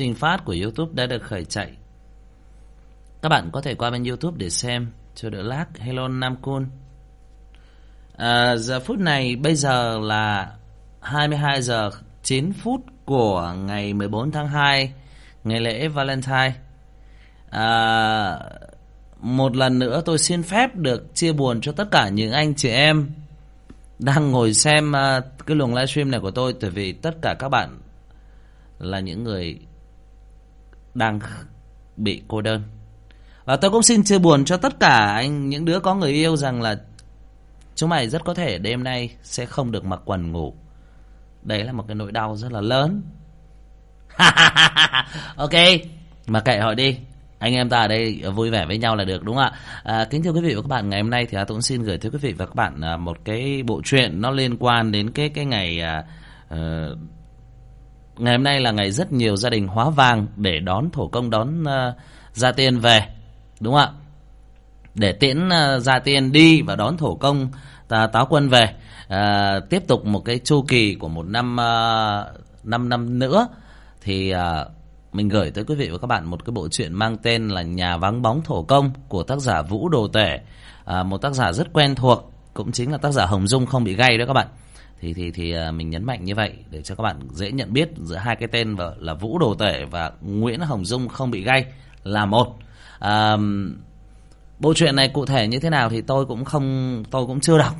Trình phát của Youtube đã được khởi chạy. Các bạn có thể qua bên Youtube để xem Cho đỡ lag. Hello Nam Côn. À, Giờ phút này bây giờ là 22 giờ 9 phút của ngày 14 tháng 2 Ngày lễ Valentine. À, Một lần nữa tôi xin phép được chia buồn cho tất cả những anh chị em Đang ngồi xem à, cái luồng livestream này của tôi Tại vì tất cả các bạn là những người đang bị cô đơn. Và tôi cũng xin chia buồn cho tất cả anh những đứa có người yêu rằng là chúng mày rất có thể đêm nay sẽ không được mặc quần ngủ. Đấy là một cái nỗi đau rất là lớn. Ok mà kệ họ đi. Anh em ta ở đây vui vẻ với nhau là được đúng không ạ? À, kính thưa quý vị và các bạn ngày hôm nay thì tôi cũng xin gửi tới quý vị và các bạn à, một cái bộ truyện nó liên quan đến cái cái ngày uh, ngày hôm nay là ngày rất nhiều gia đình hóa vàng để đón thổ công đón uh, gia tiên về đúng không ạ? Để tiễn uh, gia tiên đi và đón thổ công ta, táo quân về. Uh, tiếp tục một cái chu kỳ của một năm uh, năm năm nữa thì uh, mình gửi tới quý vị và các bạn một cái bộ truyện mang tên là nhà vắng bóng thổ công của tác giả vũ đồ tể. Uh, một tác giả rất quen thuộc cũng chính là tác giả hồng dung không bị gay đó các bạn thì thì thì à, mình nhấn mạnh như vậy để cho các bạn dễ nhận biết giữa hai cái tên là Vũ Đồ Tể và Nguyễn Hồng Dung không bị gay là một. À, bộ truyện này cụ thể như thế nào thì tôi cũng không tôi cũng chưa đọc.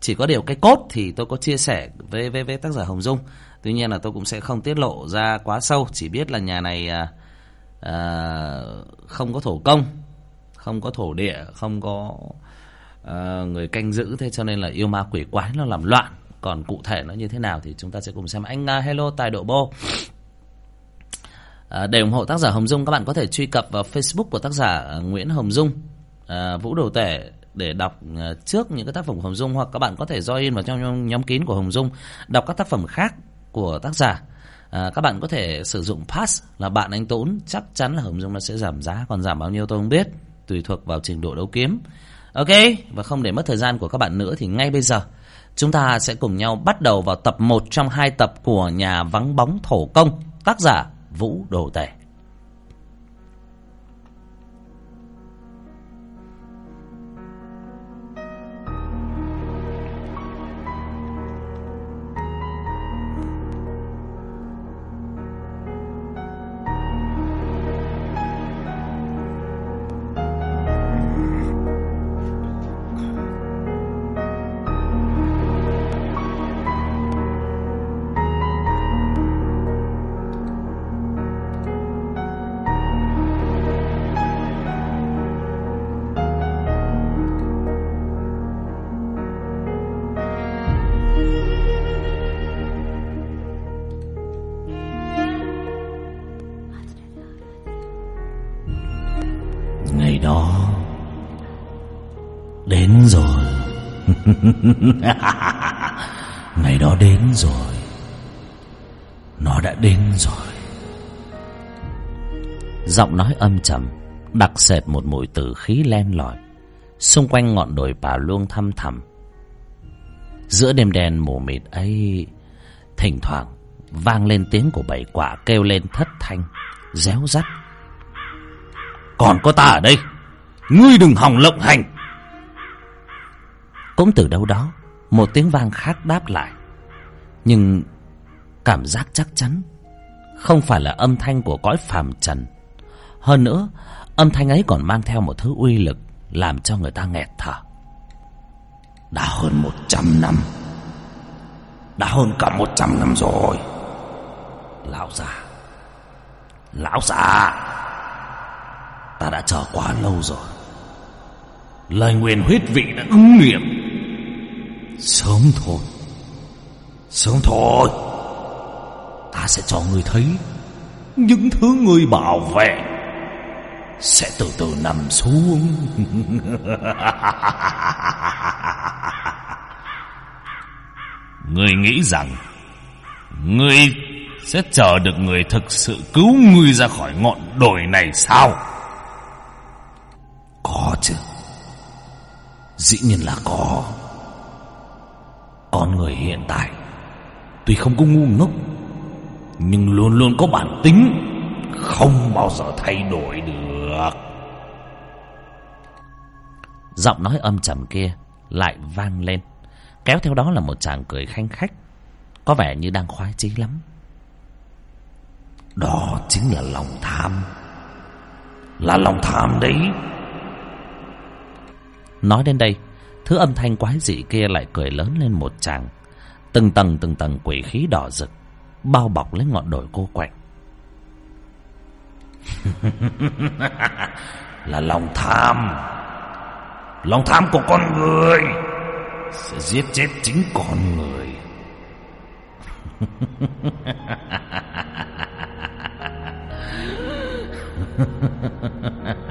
Chỉ có điều cái cốt thì tôi có chia sẻ với với với tác giả Hồng Dung. Tuy nhiên là tôi cũng sẽ không tiết lộ ra quá sâu, chỉ biết là nhà này à, à không có thổ công, không có thổ địa, không có à, người canh giữ thế cho nên là yêu ma quỷ quái nó làm loạn còn cụ thể nó như thế nào thì chúng ta sẽ cùng xem. Anh hello tài độ bô. À, để ủng hộ tác giả hồng dung các bạn có thể truy cập vào facebook của tác giả nguyễn hồng dung à, vũ đồ tể để đọc à, trước những cái tác phẩm của hồng dung hoặc các bạn có thể join vào trong nhóm kín của hồng dung đọc các tác phẩm khác của tác giả. À, các bạn có thể sử dụng pass là bạn anh tốn chắc chắn là hồng dung nó sẽ giảm giá. Còn giảm bao nhiêu tôi không biết tùy thuộc vào trình độ đấu kiếm. Ok và không để mất thời gian của các bạn nữa thì ngay bây giờ Chúng ta sẽ cùng nhau bắt đầu vào tập 1 trong hai tập của nhà vắng bóng thổ công, tác giả Vũ Đồ Tể. Ngày đó đến rồi. Nó đã đến rồi. Giọng nói âm trầm, Đặc sệt một mùi tử khí len lỏi, Xung quanh ngọn đồi bà luôn thăm thẳm. Giữa đêm đen mù mịt ấy, Thỉnh thoảng Vang lên tiếng của bảy quả kêu lên thất thanh, Réo rắt. Còn có ta ở đây. Ngươi đừng hòng lộng hành. Cũng từ đâu đó Một tiếng vang khác đáp lại. Nhưng cảm giác chắc chắn Không phải là âm thanh của cõi phàm trần. Hơn nữa Âm thanh ấy còn mang theo một thứ uy lực Làm cho người ta nghẹt thở. Đã hơn một trăm năm. Đã hơn cả một trăm năm rồi. Lão già. Lão già! Ta đã chờ quá lâu rồi. Lời nguyền huyết vị đã ứng nghiệm sớm thôi. Sớm thôi. Ta sẽ cho ngươi thấy Những thứ ngươi bảo vệ Sẽ từ từ nằm xuống. Ngươi nghĩ rằng ngươi sẽ chờ được người thực sự cứu ngươi ra khỏi ngọn đồi này sao? Có chứ. Dĩ nhiên là có Có. Con người hiện tại. Tuy không có ngu ngốc, Nhưng luôn luôn có bản tính, Không bao giờ thay đổi được. Giọng nói âm trầm kia Lại vang lên. Kéo theo đó là một chàng cười khanh khách, Có vẻ như đang khoái chí lắm. Đó chính là lòng tham. Là lòng tham đấy. Nói đến đây thứ âm thanh quái dị kia lại cười lớn lên một tràng. Từng tầng từng tầng quỷ khí đỏ rực, bao bọc lấy ngọn đồi cô quạnh. Là lòng tham. Lòng tham của con người sẽ giết chết chính con người.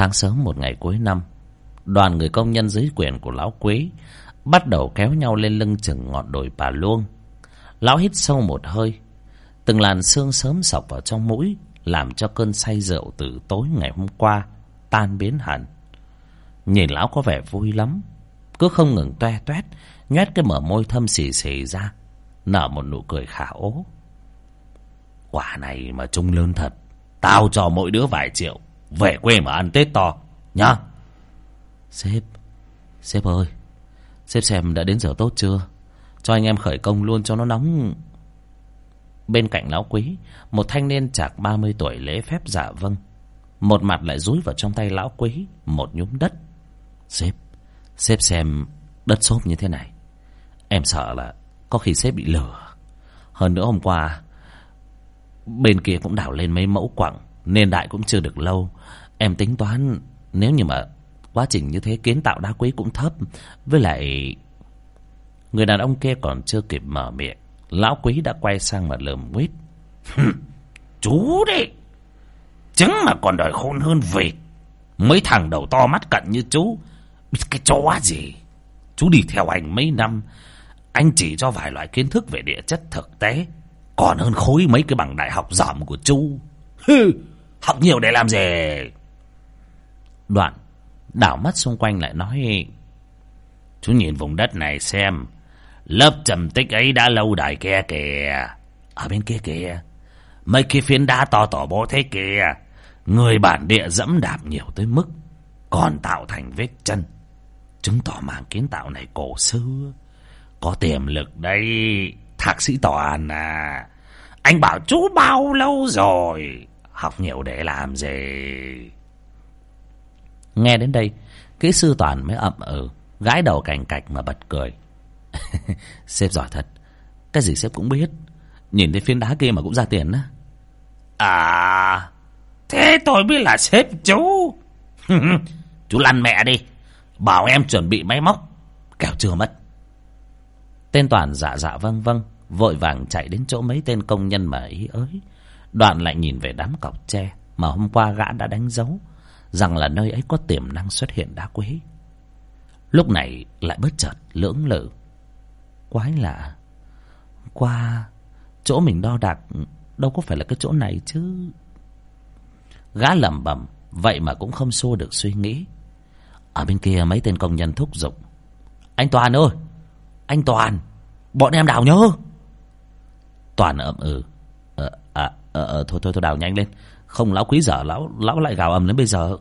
sáng sớm một ngày cuối năm, đoàn người công nhân dưới quyền của lão quế bắt đầu kéo nhau lên lưng chừng ngọn đồi bà luông. Lão hít sâu một hơi, từng làn sương sớm sọc vào trong mũi, làm cho cơn say rượu từ tối ngày hôm qua tan biến hẳn. Nhìn lão có vẻ vui lắm, cứ không ngừng toe toét nhét cái mở môi thâm xì xì ra, nở một nụ cười khả ố. Quả này mà trung lớn thật, tao cho mỗi đứa vài triệu về quê mà ăn Tết to Nhá. Sếp Sếp ơi Sếp xem đã đến giờ tốt chưa? Cho anh em khởi công luôn cho nó nóng. Bên cạnh lão quý Một thanh niên chạc 30 tuổi lễ phép giả vâng. Một mặt lại rúi vào trong tay lão quý Một nhúm đất. Sếp Sếp xem đất xốp như thế này Em sợ là có khi sếp bị lừa. Hơn nữa hôm qua Bên kia cũng đào lên mấy mẫu quặng. Nên đại cũng chưa được lâu. Em tính toán, nếu như mà quá trình như thế kiến tạo đá quý cũng thấp, Với lại Người đàn ông kia còn chưa kịp mở miệng, Lão quý đã quay sang mà lườm quýt. Chú đấy Trứng mà còn đòi khôn hơn vịt Mấy thằng đầu to mắt cận như chú. Biết cái chó gì? Chú đi theo anh mấy năm, Anh chỉ cho vài loại kiến thức về địa chất thực tế, Còn hơn khối mấy cái bằng đại học dỏm của chú. Hừ! học nhiều để làm gì? Đoạn, đảo mắt xung quanh lại nói, chú nhìn vùng đất này xem, lớp trầm tích ấy đã lâu đài kia kìa, ở bên kia kìa, mấy cái phiến đá to tỏ bố thế kìa, người bản địa dẫm đạp nhiều tới mức còn tạo thành vết chân. Chứng tỏ mảng kiến tạo này cổ xưa, có tiềm lực đấy thạc sĩ toàn à anh bảo chú bao lâu rồi? Học nhiều để làm gì. Nghe đến đây, Kỹ sư toàn mới ậm ừ Gái đầu cành cạch mà bật cười. cười Sếp giỏi thật, Cái gì sếp cũng biết. Nhìn thấy phiến đá kia mà cũng ra tiền á. À Thế tôi biết là sếp chú. Chú lăn mẹ đi, Bảo em chuẩn bị máy móc, Kẻo chưa mất. Tên Toàn dạ dạ vâng vâng Vội vàng chạy đến chỗ mấy tên công nhân mà ý ới đoạn lại nhìn về đám cọc tre mà hôm qua gã đã đánh dấu rằng là nơi ấy có tiềm năng xuất hiện đá quý lúc này lại bất chợt lưỡng lự. Quái lạ. Qua chỗ mình đo đạc đâu có phải là cái chỗ này chứ. Gã lẩm bẩm vậy mà cũng không xua được suy nghĩ. Ở bên kia mấy tên công nhân thúc giục. Anh toàn ơi! Anh toàn! Bọn em đào nhớ! Toàn ậm ừ. Ờ, à, à, ờ à, thôi thôi thôi đào nhanh lên. Không lão quý dở lão lão lại gào ầm đến bây giờ.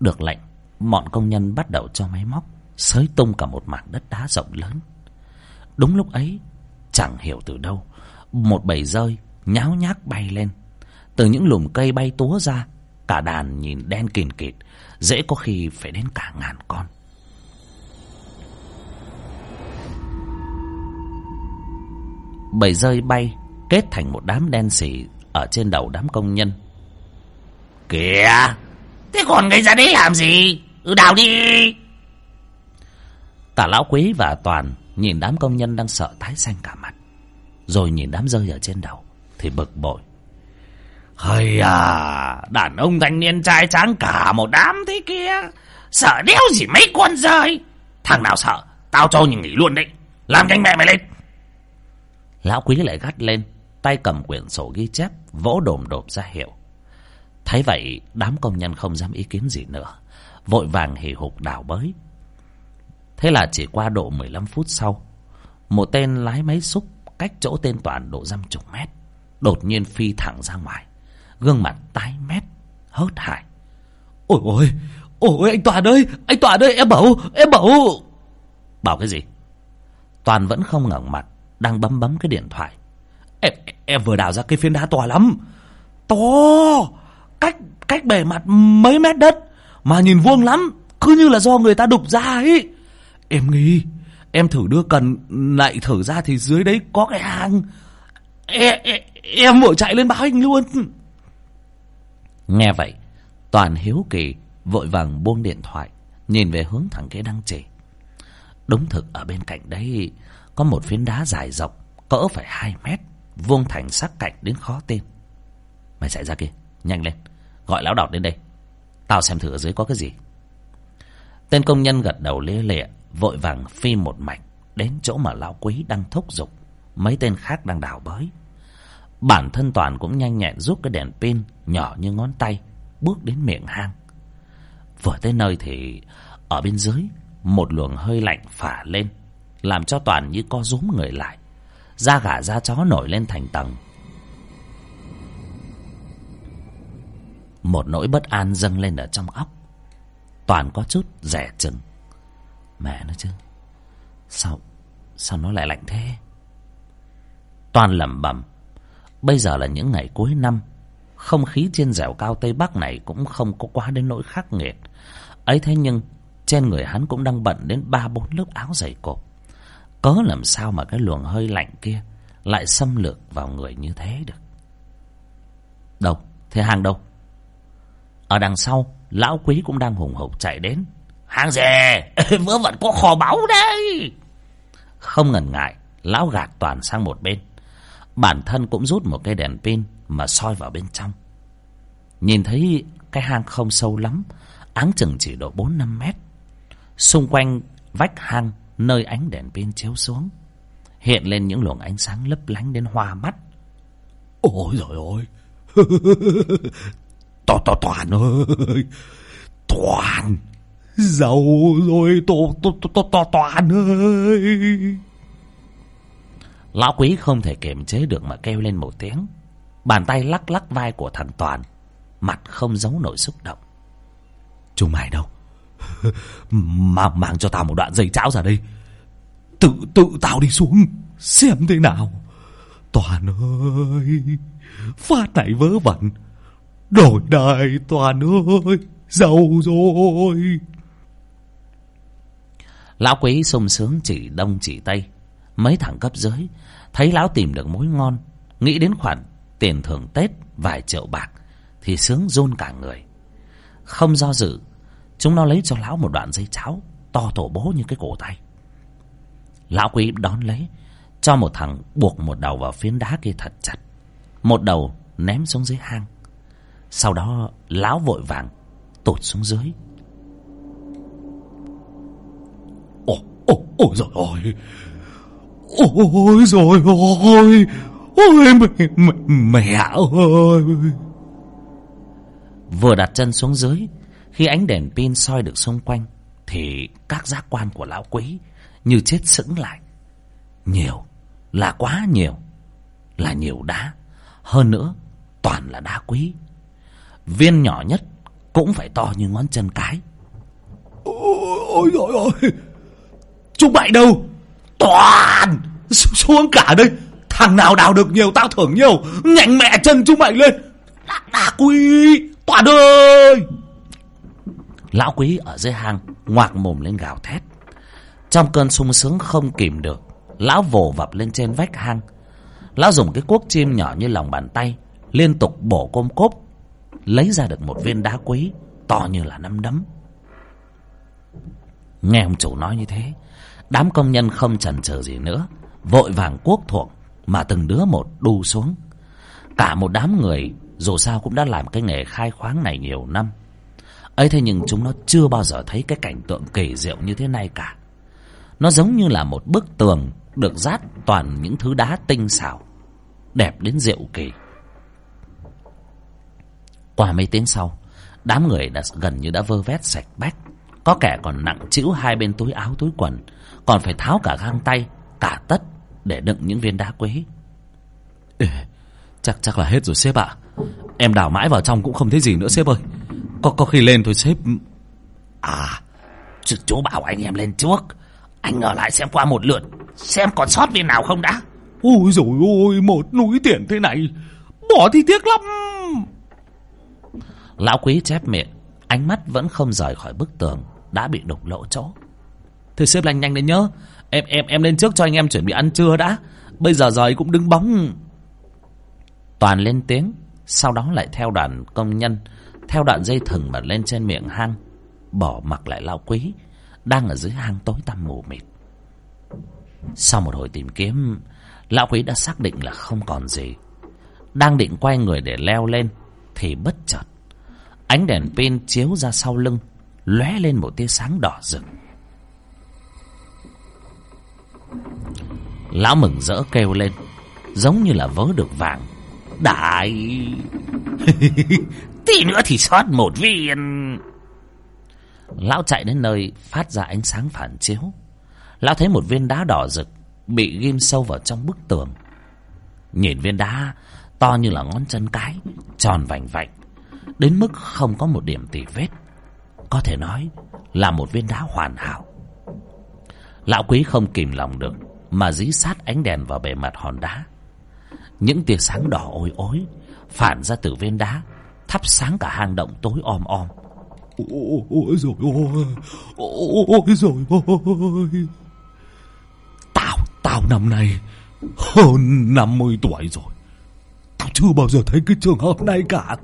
Được lệnh bọn công nhân bắt đầu cho máy móc xới tung cả một mảng đất đá rộng lớn. Đúng lúc ấy chẳng hiểu từ đâu một bầy rơi nháo nhác bay lên. Từ những lùm cây bay túa ra cả đàn nhìn đen kìn kịt dễ có khi phải đến cả ngàn con. Bầy rơi bay kết thành một đám đen xỉ ở trên đầu đám công nhân. Kìa! Thế còn người ra đấy làm gì? Ừ đào đi! Tả lão quý và Toàn nhìn đám công nhân đang sợ tái xanh cả mặt. Rồi nhìn đám rơi ở trên đầu thì bực bội. Hây à, đàn ông thanh niên trai tráng cả một đám thế kia. Sợ đéo gì mấy con rơi. Thằng nào sợ, tao cho nhìn nghỉ luôn đấy. Làm nhanh mẹ mày lên. Lão quý lại gắt lên tay cầm quyển sổ ghi chép, vỗ đồm đồm ra hiệu. Thấy vậy, đám công nhân không dám ý kiến gì nữa, vội vàng hì hục đào bới. Thế là chỉ qua độ mười lăm phút sau, một tên lái máy xúc cách chỗ tên toàn độ dăm chục mét, đột nhiên phi thẳng ra ngoài, gương mặt tái mét, hớt hải. Ôi ôi ôi, anh toàn ơi, anh toàn ơi, em bảo em bảo bảo cái gì? Toàn vẫn không ngẩng mặt, đang bấm bấm cái điện thoại. Em, em vừa đào ra cái phiến đá to lắm. To Cách cách bề mặt mấy mét đất Mà nhìn vuông lắm Cứ như là do người ta đục ra ấy. Em nghĩ Em thử đưa cần lại thử ra Thì dưới đấy có cái hang. Em, em, vội chạy lên báo anh luôn. Nghe vậy Toàn hiếu kỳ Vội vàng buông điện thoại Nhìn về hướng thằng kia đang chỉ Đúng thực ở bên cạnh đấy Có một phiến đá dài rộng Cỡ phải hai mét vuông thành sắc cạnh đến khó tin. Mày chạy ra kia, nhanh lên, gọi lão đọt đến đây. Tao xem thử ở dưới có cái gì. Tên công nhân gật đầu lia lịa, vội vàng phi một mạch đến chỗ mà lão quý đang thúc giục. Mấy tên khác đang đào bới. Bản thân toàn cũng nhanh nhẹn rút cái đèn pin nhỏ như ngón tay, bước đến miệng hang. Vừa tới nơi thì ở bên dưới, một luồng hơi lạnh phả lên, làm cho toàn như co rúm người lại da gà da chó nổi lên thành tầng. Một nỗi bất an dâng lên ở trong óc. Toàn có chút rẻ chừng. Mẹ nó chứ, sao sao nó lại lạnh thế? Toàn lẩm bẩm, bây giờ là những ngày cuối năm, không khí trên dẻo cao tây bắc này cũng không có quá đến nỗi khắc nghiệt. Ấy thế nhưng, trên người hắn cũng đang bận đến ba bốn lớp áo dày cộp có làm sao mà cái luồng hơi lạnh kia Lại xâm lược vào người như thế được? Đâu? Thế hàng đâu? Ở đằng sau, Lão quý cũng đang hùng hục chạy đến. Hàng rè Vớ vẩn có kho báu đây. Không ngần ngại, Lão gạt toàn sang một bên. Bản thân cũng rút một cây đèn pin Mà soi vào bên trong. Nhìn thấy cái hang không sâu lắm, Áng chừng chỉ độ 4-5 mét. Xung quanh vách hang nơi ánh đèn pin chiếu xuống hiện lên những luồng ánh sáng lấp lánh đến hoa mắt. Ôi trời ơi, to to toàn ơi! Toàn! Giàu rồi to to to to, to toàn ơi! Lão quý không thể kiềm chế được mà kêu lên một tiếng. Bàn tay lắc lắc vai của thằng toàn mặt không giấu nổi xúc động. Chúng mày đâu? mang mang cho tao một đoạn dây cháo ra đây. Tự tự tao đi xuống, xem thế nào. Toàn ơi, phát này vớ vẩn. Đổi đời, toàn ơi, giàu rồi. Lão quý sung sướng chỉ đông chỉ tây. Mấy thằng cấp dưới, thấy lão tìm được mối ngon, nghĩ đến khoản tiền thưởng tết vài triệu bạc, thì sướng run cả người. Không do dự chúng nó lấy cho lão một đoạn dây cháo to tổ bố như cái cổ tay. Lão quý đón lấy cho một thằng buộc một đầu vào phiến đá kia thật chặt một đầu ném xuống dưới hang. Sau đó lão vội vàng tụt xuống dưới. Ồ ồ ồ rồi ôi ôi rồi ôi ôi mẹ mẹ, mẹ ơi! Vừa đặt chân xuống dưới khi ánh đèn pin soi được xung quanh Thì các giác quan của lão quý Như chết sững lại. Nhiều Là quá nhiều Là nhiều đá. Hơn nữa Toàn là đá quý. Viên nhỏ nhất Cũng phải to như ngón chân cái. Ôi trời ơi Chúng Bại đâu? Toàn Xuống cả đây. Thằng nào đào được nhiều tao thưởng nhiều. Nhanh mẹ chân chúng mày lên. Đá, đá quý Toàn ơi. Lão quý ở dưới hang Ngoạc mồm lên gào thét. Trong cơn sung sướng không kìm được, Lão vồ vập lên trên vách hang. Lão dùng cái cuốc chim nhỏ như lòng bàn tay Liên tục bổ côm cốp, Lấy ra được một viên đá quý To như là nắm đấm. Nghe ông chủ nói như thế, Đám công nhân không chần chờ gì nữa, Vội vàng cuốc thuộc Mà từng đứa một đu xuống. Cả một đám người Dù sao cũng đã làm cái nghề khai khoáng này nhiều năm ấy thế nhưng chúng nó chưa bao giờ thấy cái cảnh tượng kỳ diệu như thế này cả. Nó giống như là một bức tường được dát toàn những thứ đá tinh xảo, đẹp đến diệu kỳ. Qua mấy tiếng sau, đám người đã gần như đã vơ vét sạch bách. Có kẻ còn nặng chữ hai bên túi áo, túi quần, còn phải tháo cả găng tay, cả tất để đựng những viên đá quý. Chắc chắc là hết rồi sếp ạ. Em đào mãi vào trong cũng không thấy gì nữa sếp ơi. Có, có khi lên tôi xếp. À Chứ chú bảo anh em lên trước. Anh ở lại xem qua một lượt Xem còn sót viên nào không đã. Ôi rồi ôi một núi tiền thế này. Bỏ thì tiếc lắm. Lão quý chép miệng Ánh mắt vẫn không rời khỏi bức tường Đã bị đục lỗ chỗ. Thưa xếp lanh nhanh lên nhớ. Em em em lên trước cho anh em chuẩn bị ăn trưa đã. Bây giờ giời cũng đứng bóng. Toàn lên tiếng Sau đó lại theo đoàn công nhân theo đoạn dây thừng mà lên trên miệng hang, bỏ mặc lại lão quý, đang ở dưới hang tối tăm mù mịt. Sau một hồi tìm kiếm, lão quý đã xác định là không còn gì. Đang định quay người để leo lên, thì bất chợt, ánh đèn pin chiếu ra sau lưng, lóe lên một tia sáng đỏ rực. Lão mừng rỡ kêu lên, giống như là vớ được vàng. Đại! tí nữa thì sót một viên. Lão chạy đến nơi, phát ra ánh sáng phản chiếu. Lão thấy một viên đá đỏ rực Bị ghim sâu vào trong bức tường. Nhìn viên đá To như là ngón chân cái, Tròn vành vạnh, Đến mức không có một điểm tỉ vết. Có thể nói là một viên đá hoàn hảo. Lão quý không kìm lòng được Mà dí sát ánh đèn vào bề mặt hòn đá. Những tia sáng đỏ ôi ối Phản ra từ viên đá thắp sáng cả hang động tối om om. Ôi, rồi ôi, ôi, ôi rồi ôi. Tao, tao năm nay hơn 50 tuổi rồi. Tao chưa bao giờ thấy cái trường hợp này cả.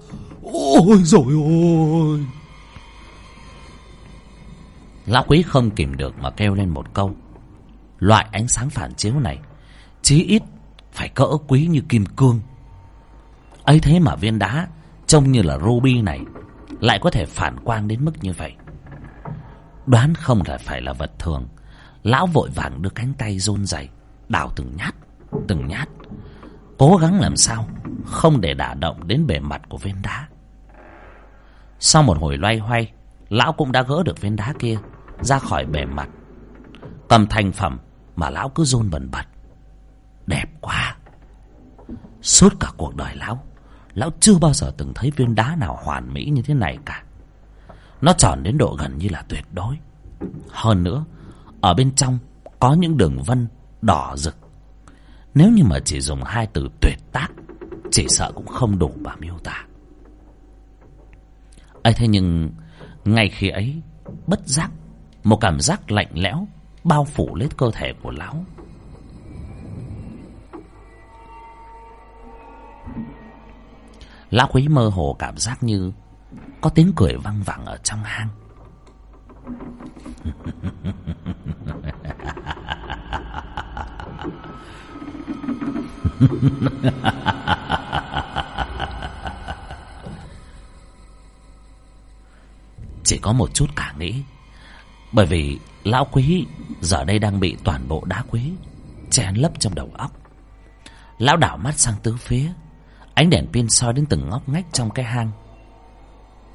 Ôi rồi ôi. Lão quý không kìm được mà kêu lên một câu. Loại ánh sáng phản chiếu này, chí ít phải cỡ quý như kim cương. ấy thế mà viên đá trông như là ruby này lại có thể phản quang đến mức như vậy. Đoán không là phải là vật thường, lão vội vàng đưa cánh tay run rẩy, đào từng nhát từng nhát, cố gắng làm sao không để đả động đến bề mặt của viên đá. Sau một hồi loay hoay, lão cũng đã gỡ được viên đá kia ra khỏi bề mặt. Cầm thành phẩm mà lão cứ run bần bật. Đẹp quá. Suốt cả cuộc đời lão lão chưa bao giờ từng thấy viên đá nào hoàn mỹ như thế này cả. Nó tròn đến độ gần như là tuyệt đối. Hơn nữa, ở bên trong có những đường vân đỏ rực. Nếu như mà chỉ dùng hai từ tuyệt tác, chỉ sợ cũng không đủ mà miêu tả. Ấy thế nhưng ngay khi ấy, bất giác, một cảm giác lạnh lẽo bao phủ lên cơ thể của lão. Lão quý mơ hồ cảm giác như Có tiếng cười văng vẳng ở trong hang. Chỉ có một chút cả nghĩ, Bởi vì lão quý giờ đây đang bị toàn bộ đá quý chen lấp trong đầu óc. Lão đảo mắt sang tứ phía Ánh đèn pin soi đến từng ngóc ngách trong cái hang.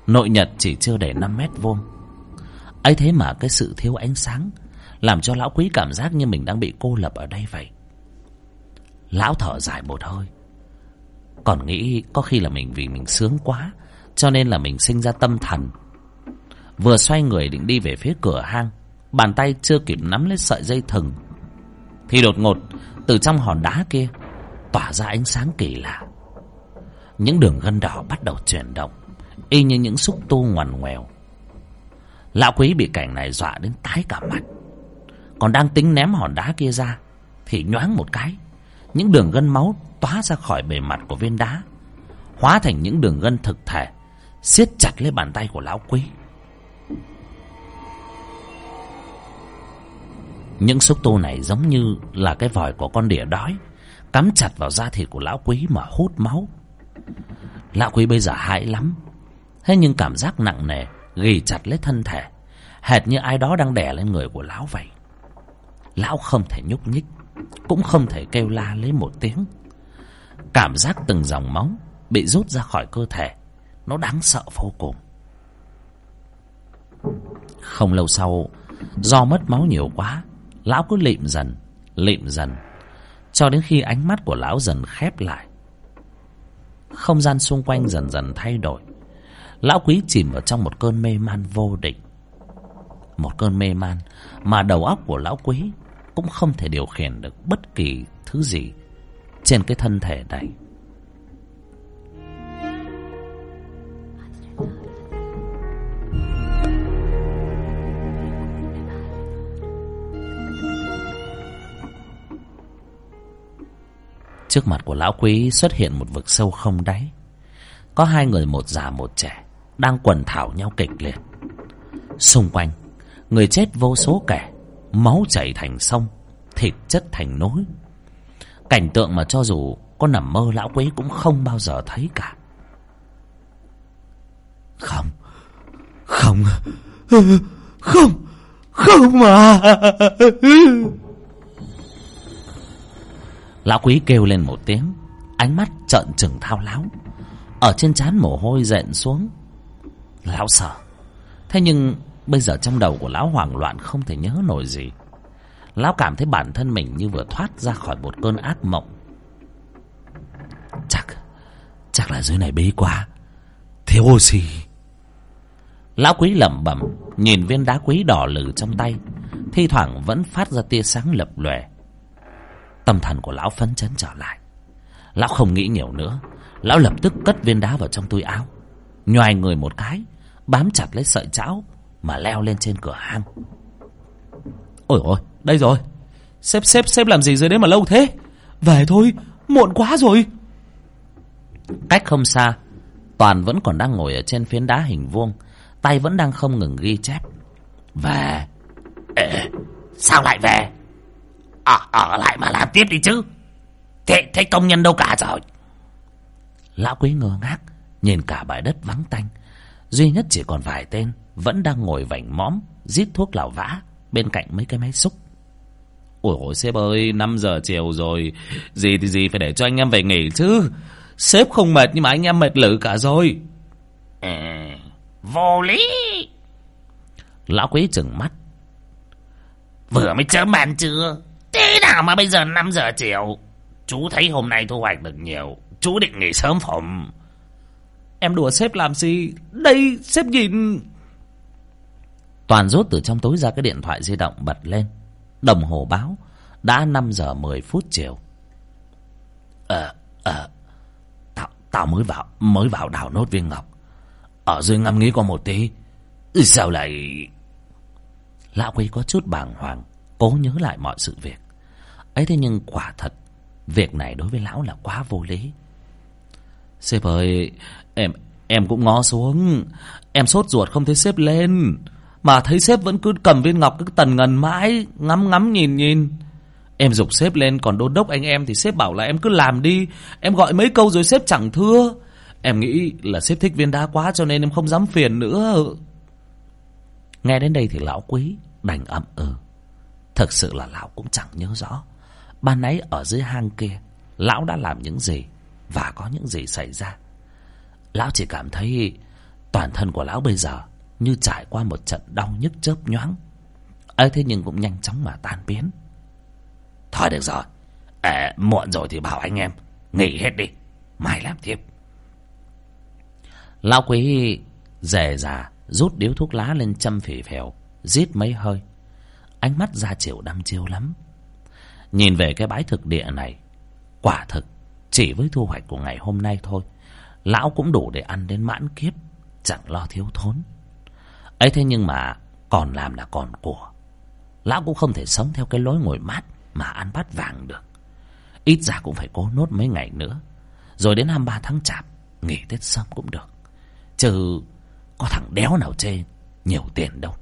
Nội nhật chỉ chưa đầy 5 mét vuông. Ấy thế mà cái sự thiếu ánh sáng Làm cho lão quý cảm giác như mình đang bị cô lập ở đây vậy. Lão thở dài một hơi. Còn nghĩ có khi là mình vì mình sướng quá, Cho nên là mình sinh ra tâm thần. Vừa xoay người định đi về phía cửa hang, Bàn tay chưa kịp nắm lấy sợi dây thừng, Thì đột ngột Từ trong hòn đá kia Tỏa ra ánh sáng kỳ lạ những đường gân đỏ bắt đầu chuyển động, y như những xúc tu ngoằn ngoèo. Lão quý bị cảnh này dọa đến tái cả mặt. Còn đang tính ném hòn đá kia ra, thì nhoáng một cái, những đường gân máu tóa ra khỏi bề mặt của viên đá, hóa thành những đường gân thực thể, siết chặt lấy bàn tay của lão quý. Những xúc tu này giống như là cái vòi của con đỉa đói, cắm chặt vào da thịt của lão quý mà hút máu lão quý bây giờ hãi lắm. Thế nhưng cảm giác nặng nề, Ghi chặt lấy thân thể, Hệt như ai đó đang đè lên người của lão vậy. Lão không thể nhúc nhích, Cũng không thể kêu la lấy một tiếng. Cảm giác từng dòng máu Bị rút ra khỏi cơ thể, Nó đáng sợ vô cùng. Không lâu sau, Do mất máu nhiều quá, Lão cứ lịm dần Lịm dần, Cho đến khi ánh mắt của lão dần khép lại. Không gian xung quanh dần dần thay đổi. Lão quý chìm vào trong một cơn mê man vô định. Một cơn mê man Mà đầu óc của lão quý Cũng không thể điều khiển được bất kỳ thứ gì Trên cái thân thể này. Trước mặt của lão quý xuất hiện một vực sâu không đáy. Có hai người một già một trẻ đang quần thảo nhau kịch liệt. Xung quanh, người chết vô số kẻ, máu chảy thành sông, thịt chất thành nối. Cảnh tượng mà cho dù có nằm mơ lão quý cũng không bao giờ thấy cả. Không, không, không, không mà lão quý kêu lên một tiếng, ánh mắt trợn trừng thao láo. Ở trên trán mồ hôi rện xuống. Lão sợ thế nhưng bây giờ trong đầu của lão hoảng loạn không thể nhớ nổi gì. Lão cảm thấy bản thân mình như vừa thoát ra khỏi một cơn ác mộng. Chắc chắc là dưới này bế quá. Thiếu oxy. Lão quý lẩm bẩm, nhìn viên đá quý đỏ lử trong tay. Thi thoảng vẫn phát ra tia sáng lập lòe. Tâm thần của lão phấn chấn trở lại. Lão không nghĩ nhiều nữa. Lão lập tức cất viên đá vào trong túi áo. Nhoài người một cái Bám chặt lấy sợi cháo Mà leo lên trên cửa hang. Ôi ôi đây rồi. Sếp sếp sếp làm gì dưới đấy mà lâu thế? Về thôi muộn quá rồi. Cách không xa Toàn vẫn còn đang ngồi ở trên phiến đá hình vuông Tay vẫn đang không ngừng ghi chép. Về. Ê, Sao lại về? à, ở lại mà làm tiếp đi chứ. Thế, thế công nhân đâu cả rồi. Lão quý ngơ ngác nhìn cả bãi đất vắng tanh. Duy nhất chỉ còn vài tên vẫn đang ngồi vảnh móm rít thuốc lào vã bên cạnh mấy cái máy xúc. Ủa ôi sếp ơi năm giờ chiều rồi. Gì thì gì phải để cho anh em về nghỉ chứ. Sếp không mệt nhưng mà anh em mệt lử cả rồi. Ờ, vô lý. Lão quý chừng mắt. Vừa mới chớm bàn chưa Thế nào mà bây giờ 5 giờ chiều? Chú thấy hôm nay thu hoạch được nhiều. Chú định nghỉ sớm phòng Em đùa sếp làm gì? Đây sếp nhìn. Toàn rút từ trong túi ra cái điện thoại di động bật lên. Đồng hồ báo. Đã 5 giờ 10 phút chiều. Ờ Ờ. Tao, tao mới vào Mới vào đào nốt viên ngọc. Ở dưới ngâm nghĩ có một tí. Ừ, sao lại? Lão quý có chút bàng hoàng Cố nhớ lại mọi sự việc ấy thế nhưng quả thật, việc này đối với lão là quá vô lý. Sếp ơi, em em cũng ngó xuống. Em sốt ruột không thấy sếp lên. Mà thấy sếp vẫn cứ cầm viên ngọc cứ tần ngần mãi, ngắm ngắm nhìn nhìn. Em dục sếp lên, còn đô đốc anh em thì sếp bảo là em cứ làm đi. Em gọi mấy câu rồi sếp chẳng thưa. Em nghĩ là sếp thích viên đá quá cho nên em không dám phiền nữa. Nghe đến đây thì lão quý đành ậm ừ. Thực sự là lão cũng chẳng nhớ rõ ban nãy ở dưới hang kia lão đã làm những gì và có những gì xảy ra? Lão chỉ cảm thấy toàn thân của lão bây giờ như trải qua một trận đau nhức chớp nhoáng. Ấy thế nhưng cũng nhanh chóng mà tan biến. Thôi được rồi. À, muộn rồi thì bảo anh em nghỉ hết đi mai làm tiếp. Lão quý dè dà rút điếu thuốc lá lên châm phì phèo rít mấy hơi. Ánh mắt ra chiều đăm chiêu lắm. Nhìn về cái bãi thực địa này, Quả thực Chỉ với thu hoạch của ngày hôm nay thôi, Lão cũng đủ để ăn đến mãn kiếp, Chẳng lo thiếu thốn. Ấy thế nhưng mà Còn làm là còn của. Lão cũng không thể sống theo cái lối ngồi mát Mà ăn bát vàng được. Ít ra cũng phải cố nốt mấy ngày nữa, Rồi đến 23 tháng chạp, Nghỉ Tết sớm cũng được. Chứ có thằng đéo nào chê Nhiều tiền đâu.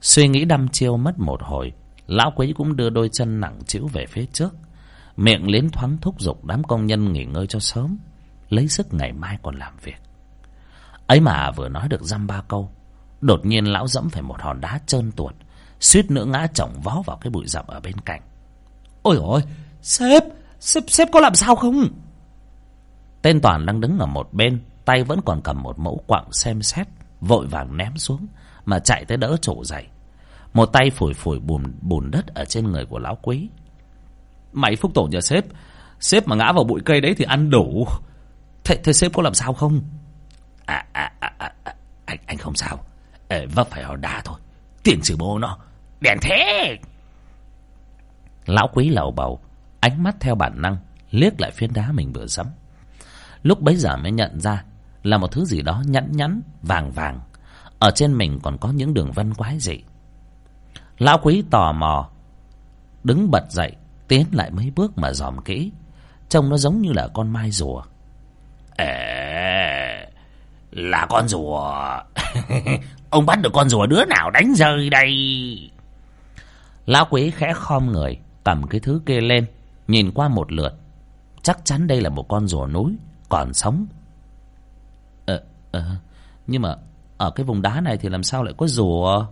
Suy nghĩ đăm chiêu mất một hồi lão quý cũng đưa đôi chân nặng trĩu về phía trước. Miệng liến thoáng thúc giục đám công nhân nghỉ ngơi cho sớm, lấy sức ngày mai còn làm việc. Ấy mà vừa nói được dăm ba câu, đột nhiên lão dẫm phải một hòn đá trơn tuột, suýt nữa ngã chồng vó vào cái bụi rậm ở bên cạnh. Ôi ôi, sếp sếp sếp có làm sao không? Tên toàn đang đứng ở một bên, tay vẫn còn cầm một mẫu quặng xem xét, vội vàng ném xuống, mà chạy tới đỡ chủ dậy một tay phủi phủi bùn bùn đất ở trên người của lão quý. Mày phúc tổ nhà sếp. Sếp mà ngã vào bụi cây đấy thì ăn đủ. Thế thế sếp có làm sao không? À à à, à, à anh anh không sao. Ê, vấp phải hòn đá thôi. Tiền sử bố nó. Đèn thế! Lão quý lầu bầu ánh mắt theo bản năng liếc lại phiến đá mình vừa sắm lúc bấy giờ mới nhận ra là một thứ gì đó nhẵn nhẵn vàng vàng. Ở trên mình còn có những đường vân quái dị. Lão quý tò mò. Đứng bật dậy Tiến lại mấy bước mà dòm kỹ. Trông nó giống như là con mai rùa. Ê, Là con rùa. Ông bắt được con rùa đứa nào đánh rơi đây? Lão quý khẽ khom người Cầm cái thứ kia lên Nhìn qua một lượt. Chắc chắn đây là một con rùa núi Còn sống. Ờ, ờ, Nhưng mà ở cái vùng đá này thì làm sao lại có rùa?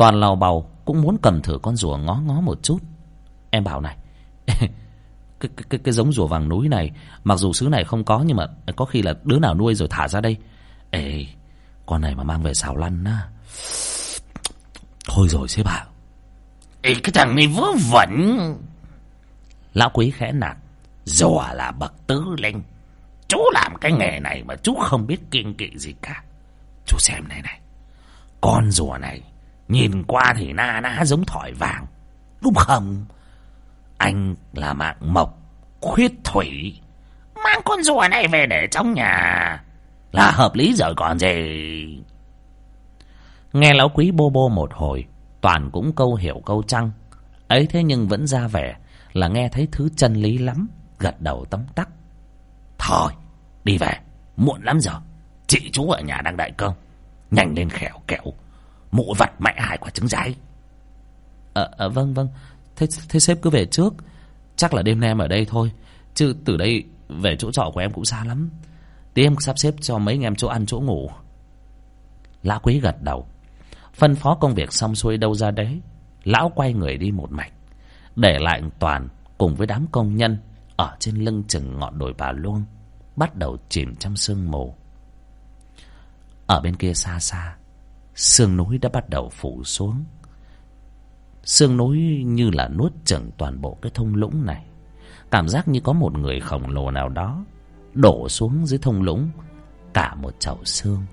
Toàn lào bầu cũng muốn cầm thử con rùa ngó ngó một chút. Em bảo này, cái, cái, cái, cái giống rùa vàng núi này, mặc dù xứ này không có nhưng mà có khi là đứa nào nuôi rồi thả ra đây. Ê, con này mà mang về xào lăn á. Thôi rồi xếp ạ. Ê, cái thằng này vớ vẩn. Lão quý khẽ nạt, rùa là bậc tứ linh. Chú làm cái nghề này mà chú không biết kiên kỵ gì cả. Chú xem này này, con rùa này Nhìn qua thì na ná giống thỏi vàng. Đúng không? Anh là mạng mộc, Khuyết thủy. Mang con rùa này về để trong nhà. Là hợp lý rồi còn gì. Nghe lão quý bô bô một hồi, Toàn cũng câu hiểu câu trăng Ấy thế nhưng vẫn ra vẻ Là nghe thấy thứ chân lý lắm, Gật đầu tấm tắc. Thôi, đi về, Muộn lắm giờ Chị chú ở nhà đang đại công, Nhanh lên khẹo kẹo mụ vặt mẹ hải quả trứng rái ờ à, vâng vâng. Thế, thế sếp cứ về trước. Chắc là đêm nay em ở đây thôi. Chứ từ đây về chỗ trọ của em cũng xa lắm. Tí em sắp xếp cho mấy anh em chỗ ăn chỗ ngủ. Lão quý gật đầu. Phân phó công việc xong xuôi đâu ra đấy. Lão quay người đi một mạch. Để lại toàn cùng với đám công nhân ở trên lưng chừng ngọn đồi bà luông bắt đầu chìm trong sương mù. Ở bên kia xa xa sương núi đã bắt đầu phủ xuống. Sương núi như là nuốt chửng toàn bộ cái thung lũng này. Cảm giác như có một người khổng lồ nào đó đổ xuống dưới thung lũng, cả một chậu xương.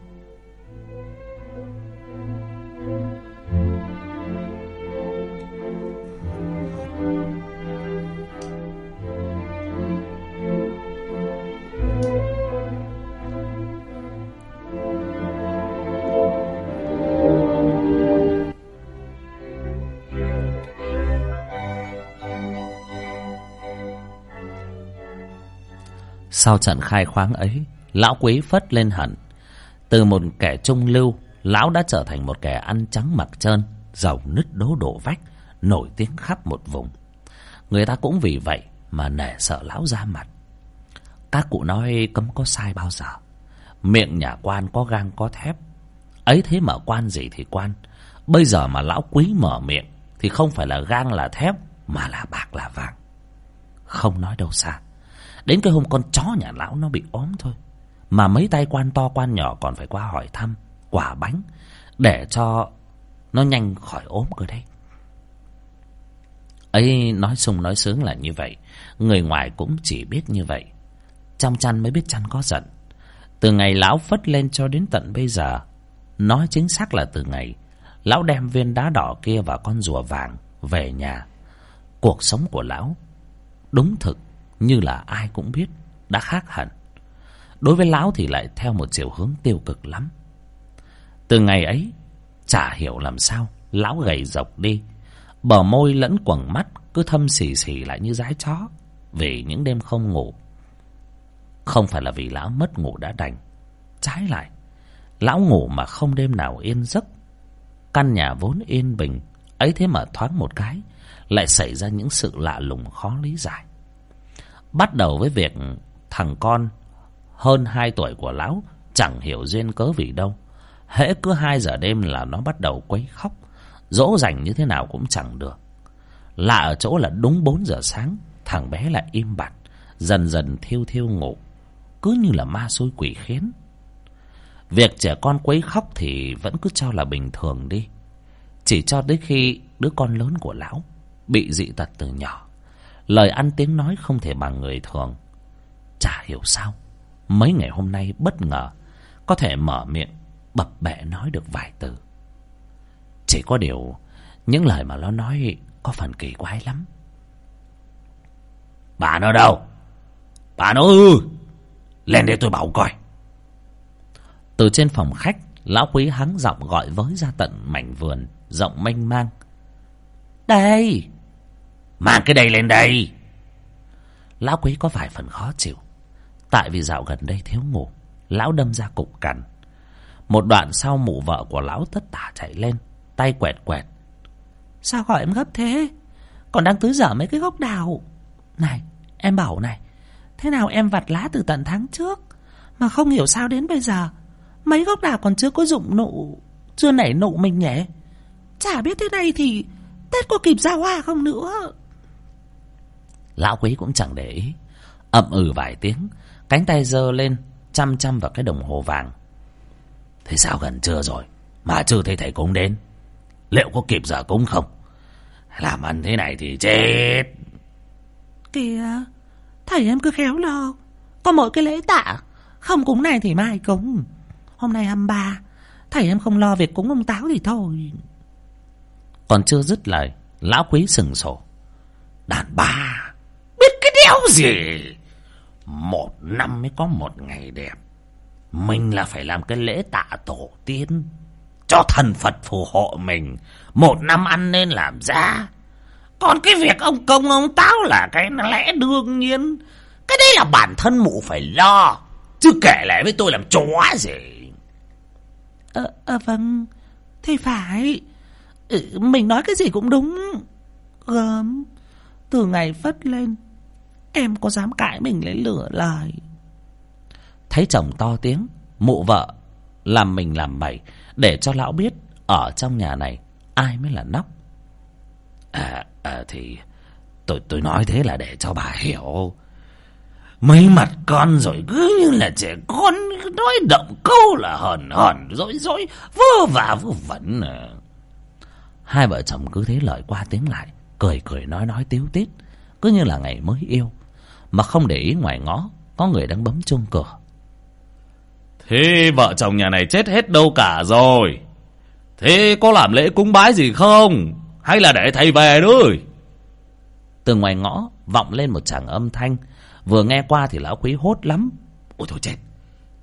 Sau trận khai khoáng ấy, lão quý phất lên hẳn. Từ một kẻ trung lưu, lão đã trở thành một kẻ ăn trắng mặc trơn, giàu nứt đố đổ vách, nổi tiếng khắp một vùng. Người ta cũng vì vậy mà nể sợ lão ra mặt. Các cụ nói cấm có sai bao giờ. Miệng nhà quan có gang có thép. Ấy thế mà quan gì thì quan. Bây giờ mà lão quý mở miệng thì không phải là gang là thép mà là bạc là vàng. Không nói đâu xa đến cái hôm con chó nhà lão nó bị ốm thôi, mà mấy tay quan to quan nhỏ còn phải qua hỏi thăm, quả bánh, để cho nó nhanh khỏi ốm cơ đấy. Ấy, nói sung nói sướng là như vậy, người ngoài cũng chỉ biết như vậy. Trong chăn mới biết chăn có giận. Từ ngày lão phất lên cho đến tận bây giờ, nói chính xác là từ ngày lão đem viên đá đỏ kia và con rùa vàng về nhà. Cuộc sống của lão đúng thực như là ai cũng biết, đã khác hẳn. Đối với lão thì lại theo một chiều hướng tiêu cực lắm. Từ ngày ấy, chả hiểu làm sao, lão gầy dọc đi, bờ môi lẫn quầng mắt cứ thâm xì xì lại như dái chó, vì những đêm không ngủ. Không phải là vì lão mất ngủ đã đành. Trái lại, lão ngủ mà không đêm nào yên giấc. Căn nhà vốn yên bình, ấy thế mà thoáng một cái, lại xảy ra những sự lạ lùng khó lý giải bắt đầu với việc thằng con hơn hai tuổi của lão chẳng hiểu duyên cớ vì đâu. Hễ cứ hai giờ đêm là nó bắt đầu quấy khóc, dỗ dành như thế nào cũng chẳng được. Lạ ở chỗ là đúng bốn giờ sáng, thằng bé lại im bặt, dần dần thiêu thiêu ngủ, cứ như là ma xôi quỷ khiến. Việc trẻ con quấy khóc thì vẫn cứ cho là bình thường đi, chỉ cho đến khi đứa con lớn của lão bị dị tật từ nhỏ lời ăn tiếng nói không thể bằng người thường. Chả hiểu sao, mấy ngày hôm nay bất ngờ, có thể mở miệng, bập bẹ nói được vài từ. Chỉ có điều, những lời mà nó nói có phần kỳ quái lắm. Bà nó đâu? Bà nó ư ừ, lên đây tôi bảo coi. Từ trên phòng khách, lão quý hắng giọng gọi với ra tận mảnh vườn, rộng mênh mang. Đây! Mang cái đây lên đây. Lão quý có vài phần khó chịu, Tại vì dạo gần đây thiếu ngủ, Lão đâm ra cục cằn. Một đoạn sau mụ vợ của lão tất tả chạy lên, Tay quẹt quẹt. Sao gọi em gấp thế? Còn đang tứ dở mấy cái gốc đào. Này, em bảo này, Thế nào em vặt lá từ tận tháng trước, Mà không hiểu sao đến bây giờ, Mấy gốc đào còn chưa có dụng nụ, Chưa nảy nụ mình nhỉ? Chả biết thế này thì Tết có kịp ra hoa không nữa lão quý cũng chẳng để ý. Ậm ừ vài tiếng cánh tay giơ lên chăm chăm vào cái đồng hồ vàng. Thế sao gần trưa rồi mà chưa thấy thầy cúng đến? Liệu có kịp giờ cúng không? Làm ăn thế này thì chết. Kìa thầy em cứ khéo lo. Có mỗi cái lễ tạ không cúng này thì mai cúng. Hôm nay âm ba thầy em không lo việc cúng ông táo thì thôi. Còn chưa dứt lời lão quý sừng sổ. Đàn bà! Biết cái đéo gì? Một năm mới có một ngày đẹp. Mình là phải làm cái lễ tạ tổ tiên Cho thần Phật phù hộ mình. Một năm ăn nên làm ra. Còn cái việc ông công ông táo là cái lẽ đương nhiên. Cái đấy là bản thân mụ phải lo. Chứ kể lại với tôi làm chó gì? Ờ ờ vâng. Thì phải. Ừ, Mình nói cái gì cũng đúng. Gớm. Từ ngày phất lên Em có dám cãi mình lấy lửa lời Thấy chồng to tiếng Mụ vợ Làm mình làm mày Để cho lão biết Ở trong nhà này Ai mới là nóc. À, à thì Tôi tôi nói thế là để cho bà hiểu. Mấy mặt con rồi cứ như là trẻ con Nói động câu là hờn hờn dỗi dỗi vơ vả vơ vẩn à. Hai vợ chồng cứ thế lời qua tiếng lại Cười cười nói nói tiếu tít Cứ như là ngày mới yêu mà không để ý ngoài ngõ có người đang bấm chuông cửa. Thế vợ chồng nhà này chết hết đâu cả rồi. Thế có làm lễ cúng bái gì không? Hay là để thầy về nữa từ ngoài ngõ vọng lên một tràng âm thanh. Vừa nghe qua thì lão quý hốt lắm. Ôi thôi chết.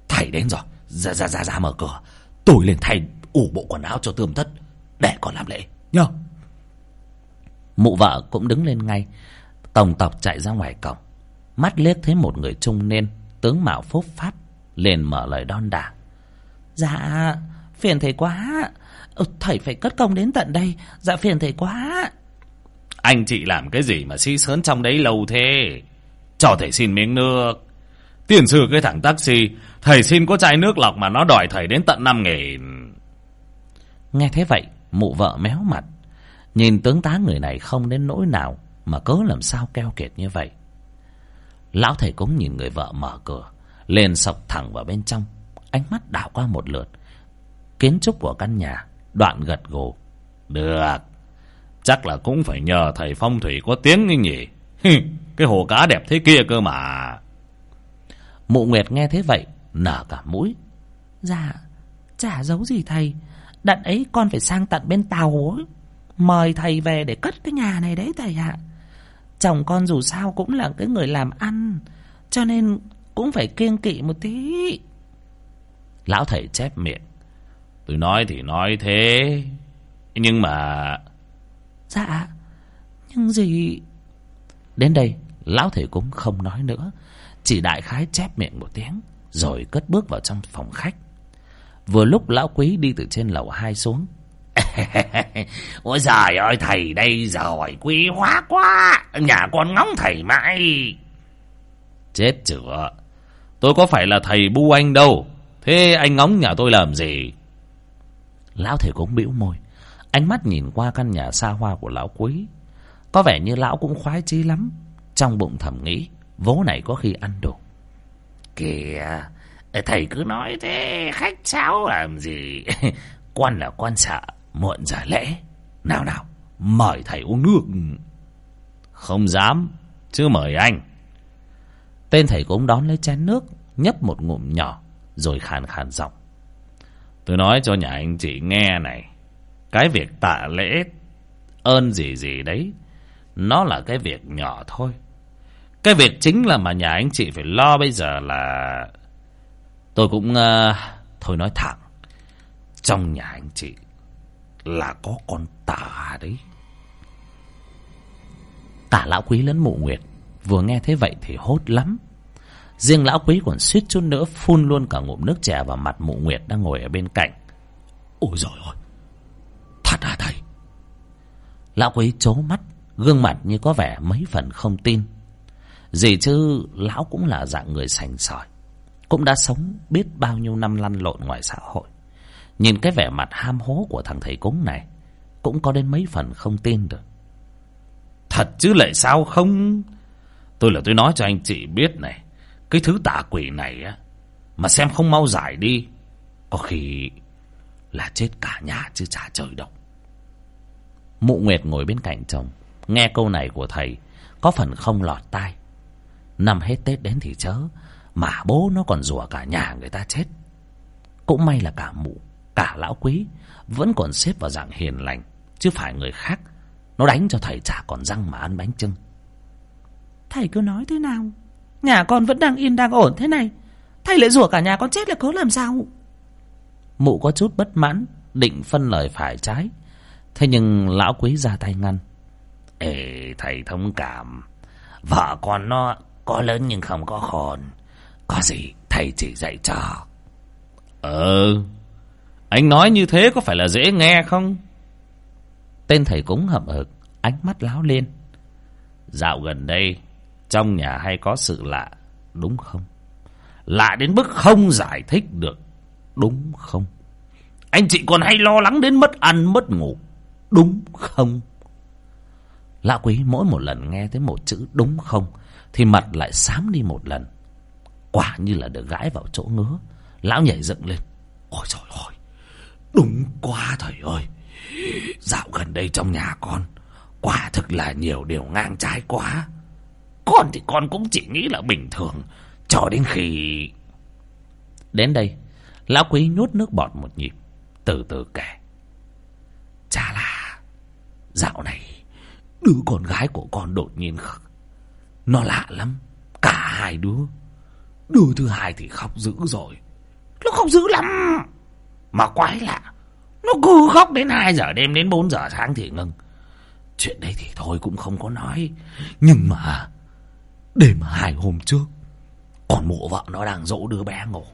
Thầy đến rồi. Ra ra ra ra mở cửa. Tôi lên thay ủ bộ quần áo cho tươm thất để còn làm lễ nhá. Mụ vợ cũng đứng lên ngay. Tòng tọc chạy ra ngoài cổng mắt liếc thấy một người trung niên tướng mạo phúc phát liền mở lời đon đả. Dạ phiền thầy quá. Thầy phải cất công đến tận đây. Dạ phiền thầy quá. Anh chị làm cái gì mà xí sớn trong đấy lâu thế? Cho thầy xin miếng nước. Tiền sư cái thằng taxi thầy xin có chai nước lọc mà nó đòi thầy đến tận năm nghìn. Nghe thế vậy mụ vợ méo mặt. Nhìn tướng tá người này không đến nỗi nào mà cớ làm sao keo kiệt như vậy lão thầy cúng nhìn người vợ mở cửa lên sọc thẳng vào bên trong. Ánh mắt đảo qua một lượt. Kiến trúc của căn nhà, đoạn gật gù. Được, chắc là cũng phải nhờ thầy phong thủy có tiếng như nhỉ? Cái hồ cá đẹp thế kia cơ mà. Mụ nguyệt nghe thế vậy, nở cả mũi. Dạ chả giấu gì thầy. Đợt ấy con phải sang tận bên tàu ấy mời thầy về để cất cái nhà này đấy thầy ạ. Chồng con dù sao cũng là cái người làm ăn Cho nên cũng phải kiêng kỵ một tí. Lão thầy chép miệng. Tôi nói thì nói thế Nhưng mà Dạ Nhưng gì? Đến đây Lão thầy cũng không nói nữa. Chỉ đại khái chép miệng một tiếng Rồi cất bước vào trong phòng khách. Vừa lúc lão quý đi từ trên lầu hai xuống Ôi giời ơi thầy đây rồi Quý hóa quá. Nhà con ngóng thầy mãi. Chết chửa. Tôi có phải là thầy bu anh đâu. Thế anh ngóng nhà tôi làm gì? Lão thầy cũng bĩu môi. Ánh mắt nhìn qua căn nhà xa hoa của lão quý. Có vẻ như lão cũng khoái chí lắm. Trong bụng thầm nghĩ Vố này có khi ăn đủ Kìa Thầy cứ nói thế Khách sáo làm gì? Quan là quan sợ. Muộn giả lẽ Nào nào Mời thầy uống nước. Không dám Chứ mời anh. Tên thầy cũng đón lấy chén nước Nhấp một ngụm nhỏ Rồi khàn khàn giọng. Tôi nói cho nhà anh chị nghe này Cái việc tạ lễ Ơn gì gì đấy Nó là cái việc nhỏ thôi. Cái việc chính là mà nhà anh chị phải lo bây giờ là Tôi cũng uh, Thôi nói thẳng. Trong nhà anh chị là có con tả đấy. Cả lão quý lẫn mụ nguyệt, Vừa nghe thế vậy thì hốt lắm. Riêng lão quý còn suýt chút nữa Phun luôn cả ngụm nước chè vào mặt mụ nguyệt Đang ngồi ở bên cạnh. Ôi rồi ôi Thật à thầy? Lão quý chố mắt, Gương mặt như có vẻ mấy phần không tin. Gì chứ, lão cũng là dạng người sành sỏi, Cũng đã sống biết bao nhiêu năm lăn lộn ngoài xã hội. Nhìn cái vẻ mặt ham hố của thằng thầy cúng này Cũng có đến mấy phần không tin được. Thật chứ lại sao không? Tôi là tôi nói cho anh chị biết này Cái thứ tà quỷ này á Mà xem không mau giải đi Có khi là chết cả nhà chứ chả trời đâu. Mụ Nguyệt ngồi bên cạnh chồng Nghe câu này của thầy Có phần không lọt tai. Năm hết Tết đến thì chớ Mà bố nó còn rủa cả nhà người ta chết. Cũng may là cả mụ cả lão quý vẫn còn xếp vào dạng hiền lành chứ phải người khác. Nó đánh cho thầy chả còn răng mà ăn bánh trưng thầy cứ nói thế nào? Nhà con vẫn đang yên đang ổn thế này. Thầy lại rủa cả nhà con chết là cố làm sao? Mụ có chút bất mãn định phân lời phải trái. Thế nhưng lão quý ra tay ngăn. Ê thầy thông cảm. Vợ con nó có lớn nhưng không có khôn. Có gì thầy chỉ dạy cho. Ừ anh nói như thế có phải là dễ nghe không? Tên thầy cúng hậm hực, ánh mắt láo lên. Dạo gần đây, trong nhà hay có sự lạ, đúng không? Lạ đến mức không giải thích được, đúng không? Anh chị còn hay lo lắng đến mất ăn, mất ngủ, đúng không? Lão quý mỗi một lần nghe thấy một chữ đúng không, thì mặt lại xám đi một lần. Quả như là được gãi vào chỗ ngứa, lão nhảy dựng lên. Ôi trời ơi! Đúng quá thầy ơi. Dạo gần đây trong nhà con, Quả thực là nhiều điều ngang trái quá. Con thì con cũng chỉ nghĩ là bình thường, Cho đến khi Đến đây, Lão quý nhốt nước bọt một nhịp, Từ từ kể. Chả là, Dạo này, Đứa con gái của con đột nhiên khóc Nó lạ lắm, Cả hai đứa. Đứa thứ hai thì khóc dữ rồi Nó khóc dữ lắm. Mà quái lạ. Nó cứ khóc đến 2 giờ đêm đến 4 giờ sáng thì ngưng Chuyện đấy thì thôi cũng không có nói. Nhưng mà Đêm hai hôm trước, Còn mụ vợ nó đang dỗ đứa bé ngủ.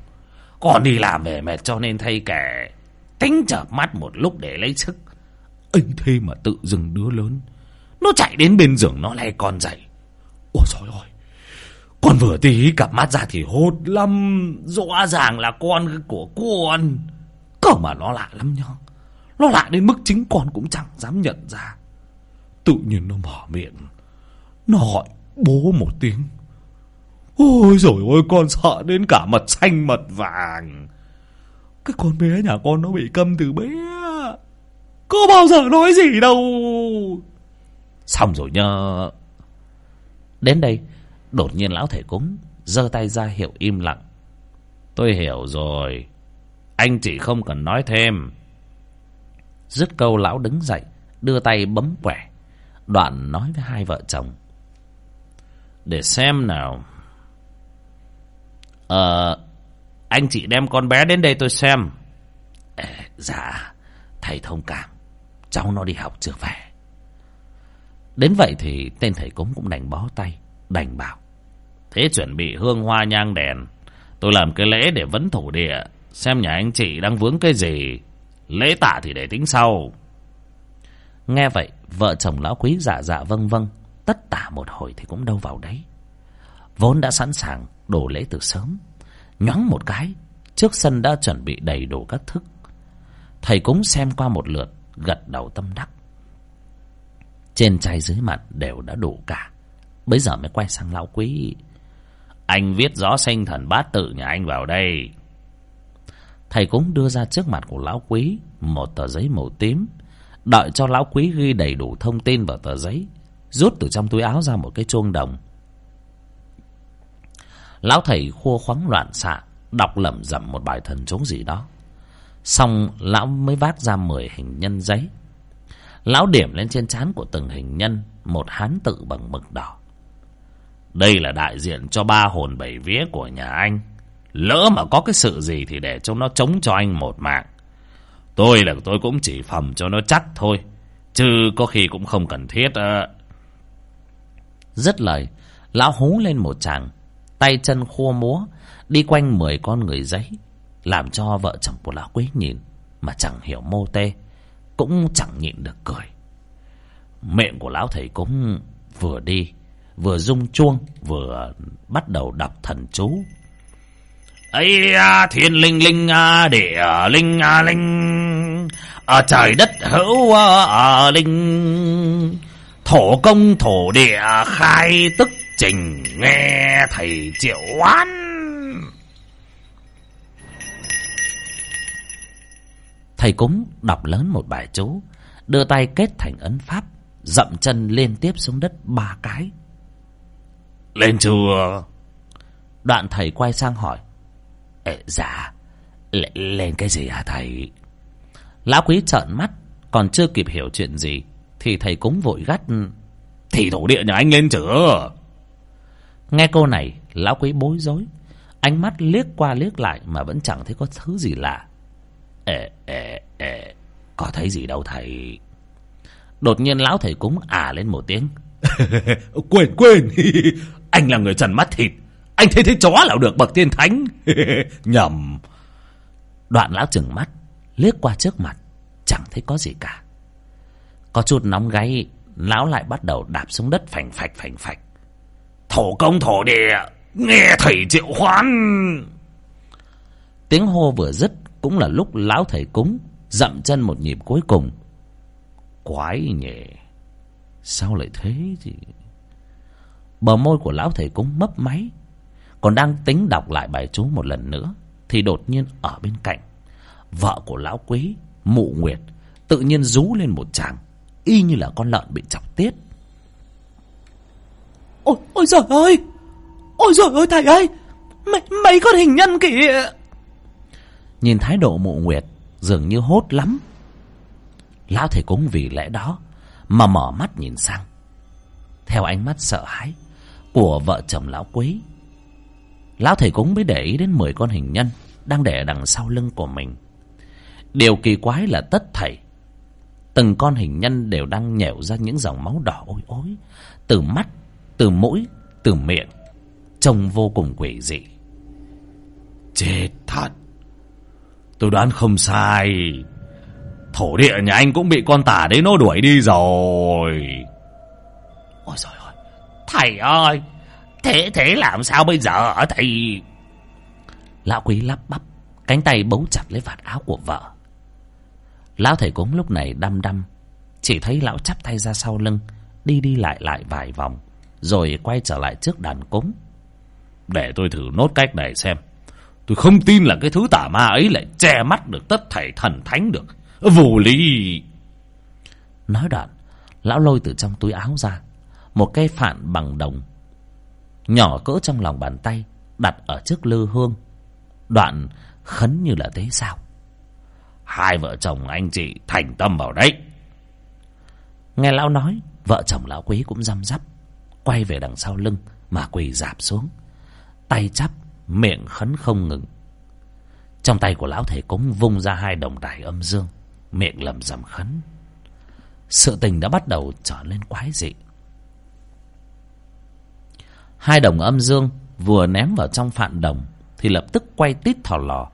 Còn đi làm về mệt cho nên thay kẻ Tính chợp mắt một lúc để lấy sức. Anh thế mà tự dừng đứa lớn. Nó chạy đến bên giường nó lay con dậy. Ôi trời ơi, Con vừa tí cặp mắt ra thì hốt lắm. Rõ ràng là con của con. Cơ mà nó lạ lắm nhá. Nó lạ đến mức chính con cũng chẳng dám nhận ra. Tự nhiên nó mở miệng. Nó gọi bố một tiếng. Ôi rồi ôi, con sợ đến cả mặt xanh mặt vàng. Cái con bé nhà con nó bị câm từ bé. Có bao giờ nói gì đâu. Xong rồi nhờ Đến đây, Đột nhiên lão thể cúng giơ tay ra hiệu im lặng. Tôi hiểu rồi anh chị không cần nói thêm. Dứt câu lão đứng dậy đưa tay bấm quẻ. Đoạn nói với hai vợ chồng. Để xem nào. Ờ anh chị đem con bé đến đây tôi xem. Ê, dạ thầy thông cảm. Cháu nó đi học chưa về? Đến vậy thì tên thầy cúng cũng đành bó tay đành bảo. Thế chuẩn bị hương hoa nhang đèn. Tôi làm cái lễ để vấn thổ địa. Xem nhà anh chị đang vướng cái gì. Lễ tạ thì để tính sau. Nghe vậy, Vợ chồng lão quý dạ dạ vâng vâng. Tất tả một hồi thì cũng đâu vào đấy. Vốn đã sẵn sàng đổ lễ từ sớm. Nhoáng một cái, Trước sân đã chuẩn bị đầy đủ các thức. Thầy cũng xem qua một lượt, Gật đầu tâm đắc. Trên chai dưới mặt đều đã đủ cả. Bây giờ mới quay sang lão quý. Anh viết rõ sinh thần bát tự nhà anh vào đây thầy cũng đưa ra trước mặt của lão quý một tờ giấy màu tím, đợi cho lão quý ghi đầy đủ thông tin vào tờ giấy, rút từ trong túi áo ra một cái chuông đồng. Lão thầy khua khoáng loạn xạ, đọc lẩm rẩm một bài thần chú gì đó. Xong, lão mới vác ra mười hình nhân giấy. Lão điểm lên trên trán của từng hình nhân một hán tự bằng mực đỏ. Đây là đại diện cho ba hồn bảy vía của nhà anh. Lỡ mà có cái sự gì thì để cho nó chống cho anh một mạng. Tôi là tôi cũng chỉ phòng cho nó chắc thôi. Chứ có khi cũng không cần thiết. À. Rất lời, lão hú lên một chàng. Tay chân khua múa, đi quanh mười con người giấy. Làm cho vợ chồng của lão quý nhìn mà chẳng hiểu mô tê. Cũng chẳng nhịn được cười. Miệng của lão thầy cũng vừa đi vừa rung chuông vừa bắt đầu đọc thần chú ấy a thiên linh linh a địa linh a linh. À, trời đất hữu a linh. Thổ công thổ địa khai tức trình nghe thầy triệu oán. Thầy cúng đọc lớn một bài chú đưa tay kết thành ấn pháp dậm chân liên tiếp xuống đất ba cái. Lên chùa. Đoạn thầy quay sang hỏi Dạ. L, Lên cái gì hả thầy? Lão quý trợn mắt, Còn chưa kịp hiểu chuyện gì, Thì thầy cũng vội gắt, Thì thổ địa nhà anh lên chữa. Nghe câu này, Lão quý bối rối, Ánh mắt liếc qua liếc lại Mà vẫn chẳng thấy có thứ gì lạ. Ê ê ê, Có thấy gì đâu thầy. Đột nhiên lão thầy cúng à lên một tiếng. Quên quên. Anh là người trần mắt thịt. Anh thấy thế chó nào được bậc tiên thánh? Nhầm. Đoạn lão chừng mắt, Liếc qua trước mặt, Chẳng thấy có gì cả. Có chút nóng gáy, Lão lại bắt đầu đạp xuống đất phành phạch phành phạch. Thổ công thổ địa, Nghe thầy triệu hoán. Tiếng hô vừa dứt, Cũng là lúc lão thầy cúng, Dậm chân một nhịp cuối cùng. Quái nhỉ, Sao lại thế chứ? Bờ môi của lão thầy cúng mấp máy còn đang tính đọc lại bài chú một lần nữa thì đột nhiên ở bên cạnh vợ của lão quý mụ nguyệt tự nhiên rú lên một tràng y như là con lợn bị chọc tiết. Ôi ôi giời ơi! Ôi giời ơi thầy ơi! Mấy mấy con hình nhân kìa! Nhìn thái độ mụ nguyệt dường như hốt lắm. Lão thầy cũng vì lẽ đó mà mở mắt nhìn sang. Theo ánh mắt sợ hãi của vợ chồng lão quý Lão thầy cúng mới để ý đến 10 con hình nhân Đang để đằng sau lưng của mình. Điều kỳ quái là tất thầy, Từng con hình nhân đều đang nhèo ra những dòng máu đỏ ối ối Từ mắt, từ mũi, từ miệng Trông vô cùng quỷ dị. Chết thật! Tôi đoán không sai. Thổ địa nhà anh cũng bị con tà đấy nó đuổi đi rồi. Ôi trời ơi Thầy ơi! Thế thế làm sao bây giờ thầy? Lão quý lắp bắp Cánh tay bấu chặt lấy vạt áo của vợ. Lão thầy cúng lúc này đăm đăm Chỉ thấy lão chắp tay ra sau lưng Đi đi lại lại vài vòng Rồi quay trở lại trước đàn cúng. Để tôi thử nốt cách này xem. Tôi không tin là cái thứ tả ma ấy Lại che mắt được tất thảy thần thánh được. Vô lý. Nói đoạn Lão lôi từ trong túi áo ra Một cây phản bằng đồng nhỏ cỡ trong lòng bàn tay, đặt ở trước lư hương. Đoạn khấn như là thế sao? Hai vợ chồng anh chị thành tâm vào đấy. Nghe lão nói, vợ chồng lão quý cũng răm rắp, quay về đằng sau lưng mà quỳ dạp xuống, tay chắp, miệng khấn không ngừng. Trong tay của lão thầy cúng vung ra hai đồng đài âm dương, miệng lầm rầm khấn. Sự tình đã bắt đầu trở nên quái dị hai đồng âm dương vừa ném vào trong phạn đồng thì lập tức quay tít thò lò,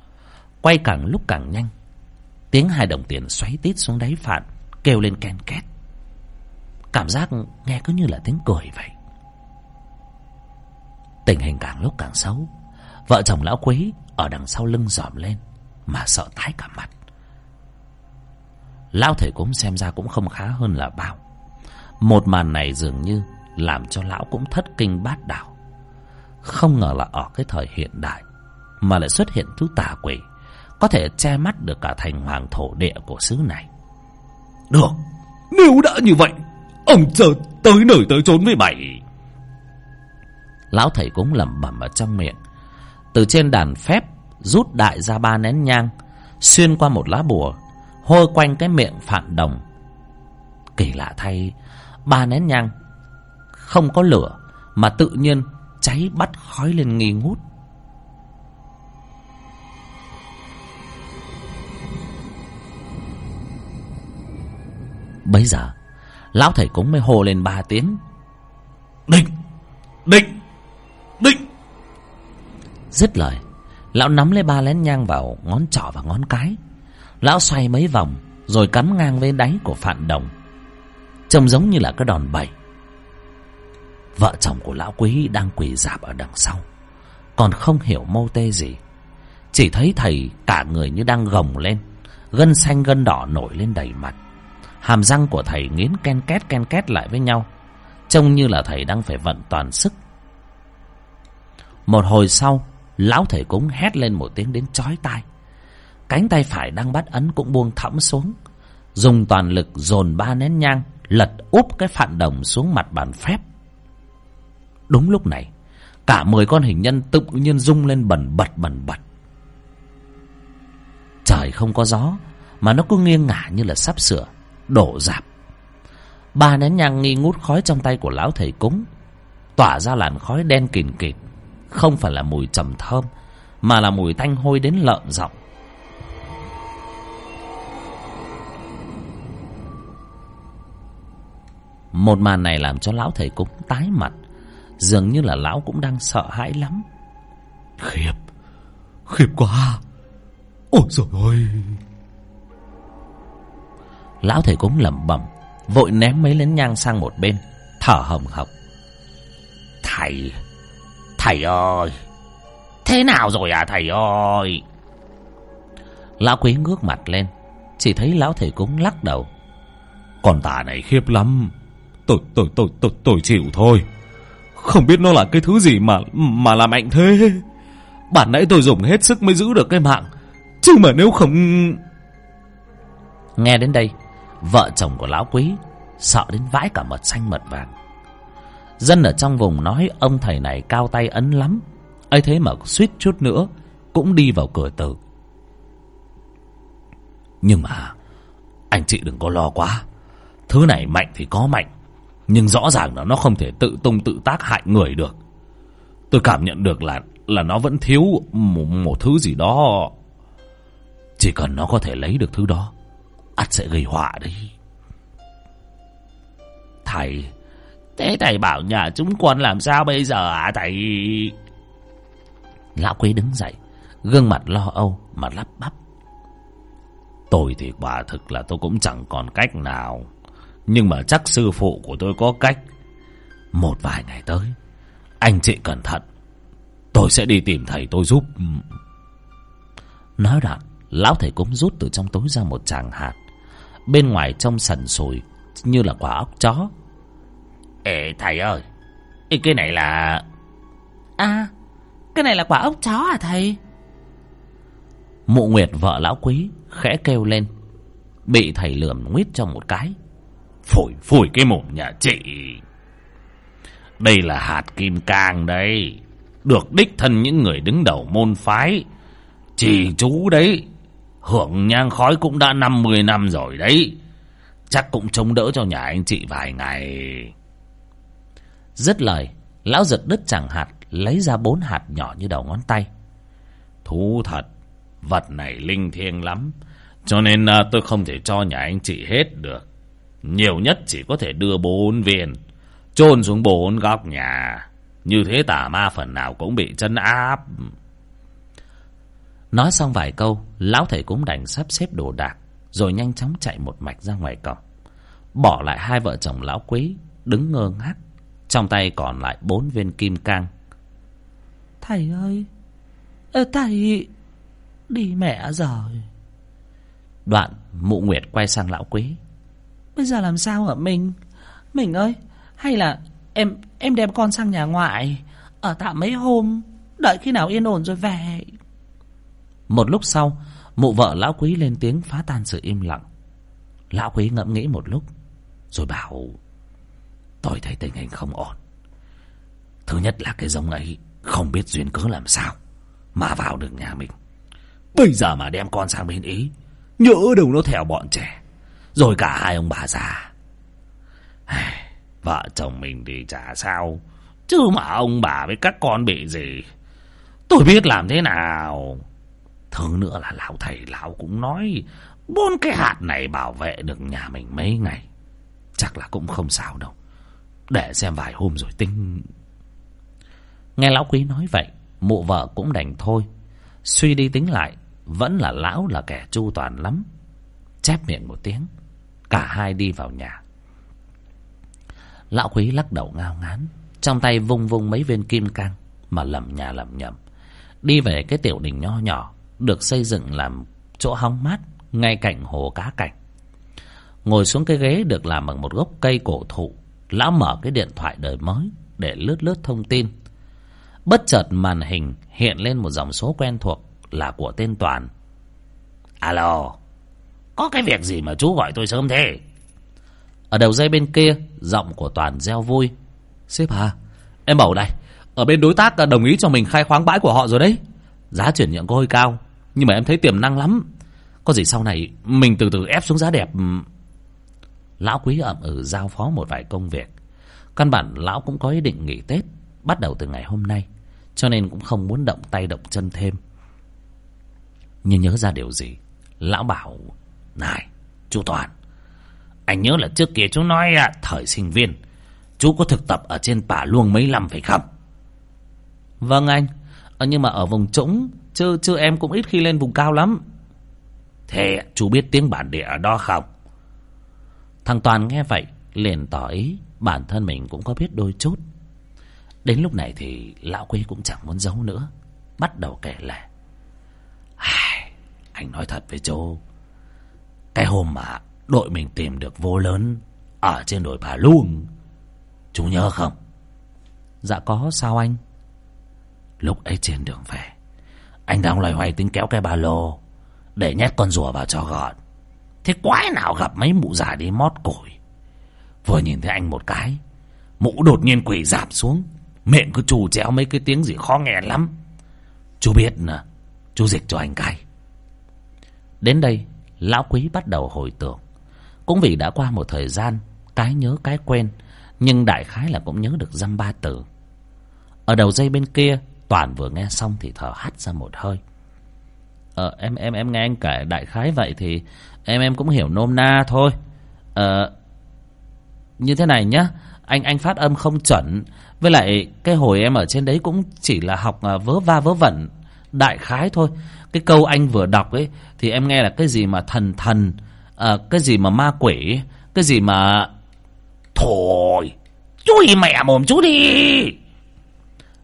quay càng lúc càng nhanh. Tiếng hai đồng tiền xoáy tít xuống đáy phạn, kêu lên ken két. Cảm giác nghe cứ như là tiếng cười vậy. Tình hình càng lúc càng xấu, vợ chồng lão quý ở đằng sau lưng dòm lên mà sợ tái cả mặt. Lão thầy cũng xem ra cũng không khá hơn là bao. Một màn này dường như làm cho lão cũng thất kinh bát đảo không ngờ là ở cái thời hiện đại mà lại xuất hiện thứ tà quỷ có thể che mắt được cả thành hoàng thổ địa của xứ này. Được nếu đã như vậy ông chờ tới nơi tới trốn với mày. Lão thầy cũng lẩm bẩm ở trong miệng từ trên đàn phép rút đại ra ba nén nhang xuyên qua một lá bùa hôi quanh cái miệng phản đồng. Kỳ lạ thay ba nén nhang không có lửa mà tự nhiên cháy bắt khói lên nghi ngút. Bấy giờ lão thầy cũng mới hô lên ba tiếng. Định định định dứt lời lão nắm lấy ba lén nhang vào ngón trỏ và ngón cái. Lão xoay mấy vòng rồi cắm ngang với đáy của phạn đồng. Trông giống như là cái đòn bẩy. Vợ chồng của lão quý đang quỳ dạp ở đằng sau. Còn không hiểu mâu tê gì. Chỉ thấy thầy cả người như đang gồng lên, Gân xanh gân đỏ nổi lên đầy mặt. Hàm răng của thầy nghiến ken két ken két lại với nhau, Trông như là thầy đang phải vận toàn sức. Một hồi sau, Lão thầy cũng hét lên một tiếng đến chói tai. Cánh tay phải đang bắt ấn cũng buông thõng xuống, Dùng toàn lực dồn ba nén nhang, Lật úp cái phản đồng xuống mặt bàn phép. Đúng lúc này, Cả mười con hình nhân tự nhiên rung lên bẩn bật bẩn bật. Trời không có gió, Mà nó cứ nghiêng ngả như là sắp sửa, Đổ dạp. Ba nén nhang nghi ngút khói trong tay của lão thầy cúng, Tỏa ra làn khói đen kìn kịt. Không phải là mùi trầm thơm, Mà là mùi thanh hôi đến lợm giọng. Một màn này làm cho lão thầy cúng tái mặt. Dường như là lão cũng đang sợ hãi lắm. Khiếp Khiếp quá. Ôi dồi ôi Lão thầy cúng lẩm bẩm Vội ném mấy lén nhang sang một bên Thở hồng hộc. Thầy Thầy ơi Thế nào rồi à thầy ơi? Lão quý ngước mặt lên Chỉ thấy lão thầy cúng lắc đầu. Con tà này khiếp lắm. Tôi tôi tôi tôi tôi chịu thôi. Không biết nó là cái thứ gì mà mà làm mạnh thế. Bản nãy tôi dùng hết sức mới giữ được cái mạng. Chứ mà nếu không Nghe đến đây, Vợ chồng của lão quý Sợ đến vãi cả mật xanh mật vàng. Dân ở trong vùng nói Ông thầy này cao tay ấn lắm. Ấy thế mà suýt chút nữa Cũng đi vào cửa tử. Nhưng mà, Anh chị đừng có lo quá. Thứ này mạnh thì có mạnh nhưng rõ ràng là nó không thể tự tung tự tác hại người được. Tôi cảm nhận được là là nó vẫn thiếu một, một thứ gì đó. Chỉ cần nó có thể lấy được thứ đó ắt sẽ gây họa đấy. Thầy thế thầy bảo nhà chúng con làm sao bây giờ à thầy? Lão quý đứng dậy gương mặt lo âu mà lắp bắp. Tôi thì quả thực là tôi cũng chẳng còn cách nào. Nhưng mà chắc sư phụ của tôi có cách. Một vài ngày tới Anh chị cẩn thận. Tôi sẽ đi tìm thầy tôi giúp. Nói đoạn Lão thầy cũng rút từ trong túi ra một chàng hạt. Bên ngoài trong sần sùi Như là quả ốc chó. Ê thầy ơi Ê, Cái này là À Cái này là quả ốc chó à thầy? Mụ Nguyệt vợ lão quý Khẽ kêu lên. Bị thầy lườm nguyết cho một cái. Phủi phủi cái mồm nhà chị. Đây là hạt kim cang đấy. Được đích thân những người đứng đầu môn phái. Chỉ chú đấy, Hưởng nhang khói cũng đã 50 năm rồi đấy. Chắc cũng chống đỡ cho nhà anh chị vài ngày. Dứt lời, Lão giật đứt chẳng hạt, Lấy ra bốn hạt nhỏ như đầu ngón tay. Thú thật, Vật này linh thiêng lắm, Cho nên à, tôi không thể cho nhà anh chị hết được nhiều nhất chỉ có thể đưa bốn viên chôn xuống bốn góc nhà. Như thế tà ma phần nào cũng bị chân áp. Nói xong vài câu lão thầy cũng đành sắp xếp đồ đạc rồi nhanh chóng chạy một mạch ra ngoài cổng. Bỏ lại hai vợ chồng lão quý đứng ngơ ngác trong tay còn lại bốn viên kim cang. Thầy ơi thầy đi mẹ rồi. Đoạn mụ nguyệt quay sang lão quý. Bây giờ làm sao hả? Mình Mình ơi, Hay là em em đem con sang nhà ngoại, Ở tạm mấy hôm, Đợi khi nào yên ổn rồi về. Một lúc sau, Mụ vợ lão quý lên tiếng phá tan sự im lặng. Lão quý ngẫm nghĩ một lúc, Rồi bảo, Tôi thấy tình hình không ổn. Thứ nhất là cái giống ấy Không biết duyên cớ làm sao Mà vào được nhà mình. Bây giờ mà đem con sang bên Ý, Nhỡ đâu nó theo bọn trẻ. Rồi cả hai ông bà già. Vợ chồng mình thì chả sao. Chứ mà ông bà với các con bị gì? Tôi biết làm thế nào. Thứ nữa là lão thầy lão cũng nói Bốn cái hạt này bảo vệ được nhà mình mấy ngày, Chắc là cũng không sao đâu. Để xem vài hôm rồi tính. Nghe lão quý nói vậy, Mụ vợ cũng đành thôi. Suy đi tính lại, Vẫn là lão là kẻ chu toàn lắm. Chép miệng một tiếng. Cả hai đi vào nhà. Lão quý lắc đầu ngao ngán, Trong tay vung vung mấy viên kim cang Mà lầm nhà lầm nhầm Đi về cái tiểu đình nho nhỏ, Được xây dựng làm chỗ hóng mát, Ngay cạnh hồ cá cảnh. Ngồi xuống cái ghế được làm bằng một gốc cây cổ thụ, Lão mở cái điện thoại đời mới Để lướt lướt thông tin. Bất chợt màn hình hiện lên một dòng số quen thuộc Là của tên Toàn. Alo. Có cái việc gì mà chú gọi tôi sớm thế? Ở đầu dây bên kia Giọng của Toàn reo vui. Sếp à Em bảo đây Ở bên đối tác đồng ý cho mình khai khoáng bãi của họ rồi đấy. Giá chuyển nhượng có hơi cao Nhưng mà em thấy tiềm năng lắm. Có gì sau này mình từ từ ép xuống giá đẹp. Lão quý ẩm ừ giao phó một vài công việc. Căn bản lão cũng có ý định nghỉ Tết Bắt đầu từ ngày hôm nay Cho nên cũng không muốn động tay động chân thêm. Nhưng nhớ ra điều gì Lão bảo này chú Toàn. Anh nhớ là trước kia chú nói à, Thời sinh viên. Chú có thực tập ở trên pả luông mấy năm phải không? Vâng anh. Ờ, nhưng mà ở vùng trũng Chứ, chứ em cũng ít khi lên vùng cao lắm. Thế chú biết tiếng bản địa ở đó không? Thằng Toàn nghe vậy Liền tỏ ý Bản thân mình cũng có biết đôi chút. Đến lúc này thì lão quê cũng chẳng muốn giấu nữa Bắt đầu kể lể Anh nói thật với chú cái hôm mà đội mình tìm được vô lớn Ở trên đồi bà Luông Chú nhớ không? Dạ có sao anh? Lúc ấy trên đường về Anh đang loay hoay tính kéo cái ba lô Để nhét con rùa vào cho gọn. Thế quái nào gặp mấy mụ già đi mót củi Vừa nhìn thấy anh một cái Mụ đột nhiên quỳ giảm xuống Miệng cứ trù chéo mấy cái tiếng gì khó nghe lắm. Chú biết nè Chú dịch cho anh cái. Đến đây lão quý bắt đầu hồi tưởng. Cũng vì đã qua một thời gian cái nhớ cái quên nhưng đại khái là cũng nhớ được dăm ba từ. Ở đầu dây bên kia toàn vừa nghe xong thì thở hắt ra một hơi. Ờ, em em em nghe anh kể đại khái vậy thì em em cũng hiểu nôm na thôi. Ờ, như thế này nhá anh anh phát âm không chuẩn với lại cái hồi em ở trên đấy cũng chỉ là học ờ, vớ va vớ vẩn đại khái thôi cái câu anh vừa đọc ấy thì em nghe là cái gì mà thần thần à, cái gì mà ma quỷ cái gì mà thôi chú chui mẹ mồm chú đi.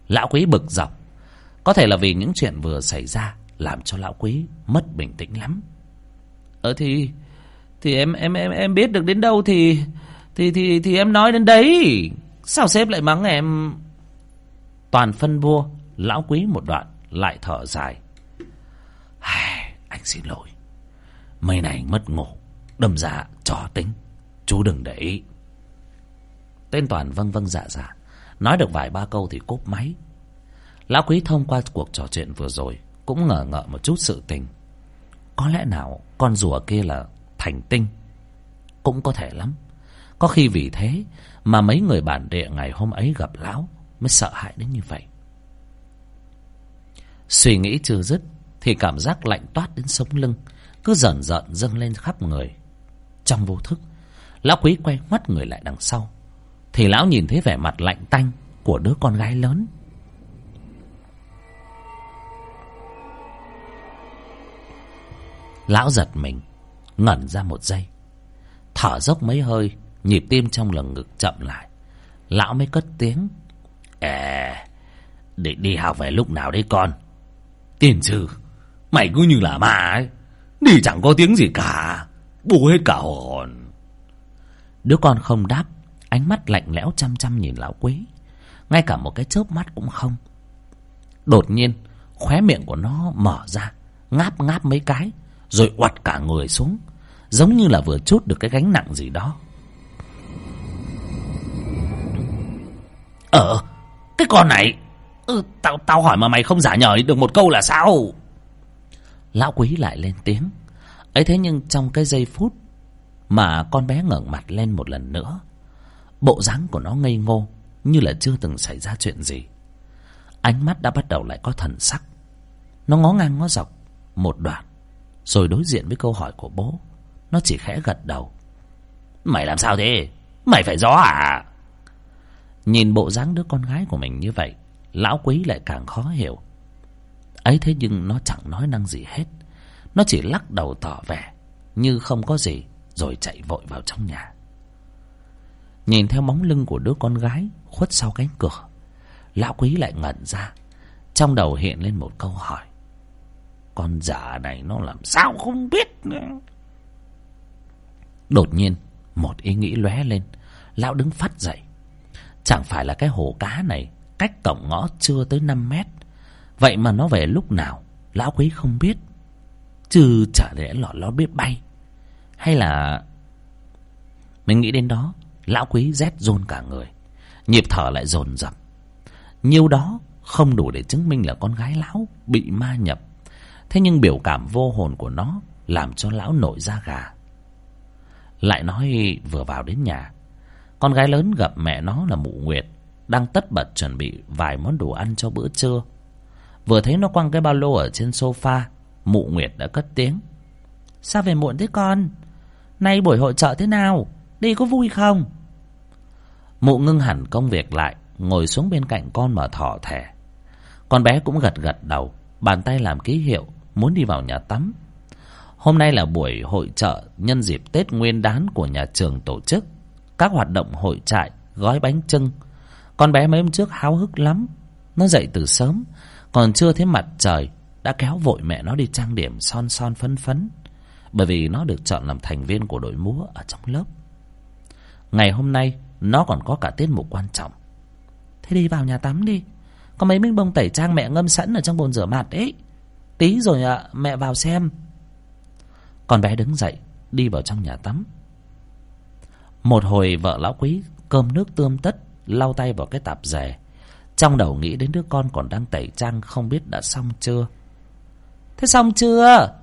Lão quý bực dọc. Có thể là vì những chuyện vừa xảy ra làm cho lão quý mất bình tĩnh lắm. Ở thì thì em em em em biết được đến đâu thì thì thì thì em nói đến đấy. Sao sếp lại mắng em? Toàn phân vua lão quý một đoạn lại thở dài. Anh xin lỗi. Mấy này anh mất ngủ, Đâm ra trò tính. Chú đừng để ý. Tên Toàn vâng vâng dạ dạ. Nói được vài ba câu thì cúp máy. Lão Quý thông qua cuộc trò chuyện vừa rồi Cũng ngờ ngợ một chút sự tình. Có lẽ nào con rùa kia là thành tinh? Cũng có thể lắm. Có khi vì thế Mà mấy người bản địa ngày hôm ấy gặp lão Mới sợ hãi đến như vậy. Suy nghĩ chưa dứt thì cảm giác lạnh toát đến sống lưng, cứ dần dần dâng lên khắp người. Trong vô thức, lão quý quay mắt người lại đằng sau, thì lão nhìn thấy vẻ mặt lạnh tanh của đứa con gái lớn. Lão giật mình, ngẩn ra một giây, thở dốc mấy hơi, nhịp tim trong lồng ngực chậm lại. Lão mới cất tiếng, ê, để đi học về lúc nào đấy con? Tiền sư Mày cứ như là ma ấy. Đi chẳng có tiếng gì cả. Bù hết cả hồn. Đứa con không đáp Ánh mắt lạnh lẽo chăm chăm nhìn lão quý, Ngay cả một cái chớp mắt cũng không. Đột nhiên Khóe miệng của nó mở ra Ngáp ngáp mấy cái Rồi oặt cả người xuống Giống như là vừa chút được cái gánh nặng gì đó. Ờ Cái con này. Ừ, Tao tao hỏi mà mày không giả nhời được một câu là sao? Lão quý lại lên tiếng. Ấy thế nhưng trong cái giây phút Mà con bé ngẩng mặt lên một lần nữa, Bộ dáng của nó ngây ngô Như là chưa từng xảy ra chuyện gì. Ánh mắt đã bắt đầu lại có thần sắc. Nó ngó ngang ngó dọc Một đoạn, Rồi đối diện với câu hỏi của bố. Nó chỉ khẽ gật đầu. Mày làm sao thế? Mày phải gió à? Nhìn bộ dáng đứa con gái của mình như vậy, Lão quý lại càng khó hiểu ấy thế nhưng nó chẳng nói năng gì hết. Nó chỉ lắc đầu tỏ vẻ, như không có gì, rồi chạy vội vào trong nhà. Nhìn theo bóng lưng của đứa con gái, khuất sau cánh cửa, lão quý lại ngẩn ra, trong đầu hiện lên một câu hỏi. Con giả này nó làm sao không biết nữa? Đột nhiên, một ý nghĩ lóe lên, lão đứng phát dậy. Chẳng phải là cái hồ cá này cách cổng ngõ chưa tới năm mét vậy mà nó về lúc nào, lão quý không biết. Chứ chả lẽ lọ ló biết bay. Hay là mình nghĩ đến đó, lão quý rét rôn cả người. Nhịp thở lại dồn dập nhiêu đó không đủ để chứng minh là con gái lão bị ma nhập. Thế nhưng biểu cảm vô hồn của nó làm cho lão nổi da gà. Lại nói vừa vào đến nhà, con gái lớn gặp mẹ nó là mụ nguyệt, đang tất bật chuẩn bị vài món đồ ăn cho bữa trưa. Vừa thấy nó quăng cái ba lô ở trên sofa, Mụ Nguyệt đã cất tiếng. Sao về muộn thế con? Nay buổi hội trợ thế nào? Đi có vui không? Mụ ngưng hẳn công việc lại, Ngồi xuống bên cạnh con mà thỏ thẻ Con bé cũng gật gật đầu, Bàn tay làm ký hiệu, Muốn đi vào nhà tắm. Hôm nay là buổi hội trợ Nhân dịp Tết Nguyên đán của nhà trường tổ chức. Các hoạt động hội trại, Gói bánh trưng Con bé mấy hôm trước háo hức lắm. Nó dậy từ sớm còn chưa thấy mặt trời đã kéo vội mẹ nó đi trang điểm son son phấn phấn bởi vì nó được chọn làm thành viên của đội múa ở trong lớp. Ngày hôm nay nó còn có cả tiết mục quan trọng. Thế đi vào nhà tắm đi có mấy miếng bông tẩy trang mẹ ngâm sẵn ở trong bồn rửa mặt ấy. Tí rồi ạ à, mẹ vào xem. Con bé đứng dậy đi vào trong nhà tắm. Một hồi vợ lão quý cơm nước tươm tất lau tay vào cái tạp dề. Trong đầu nghĩ đến đứa con còn đang tẩy trang, Không biết đã xong chưa? Thế xong chưa?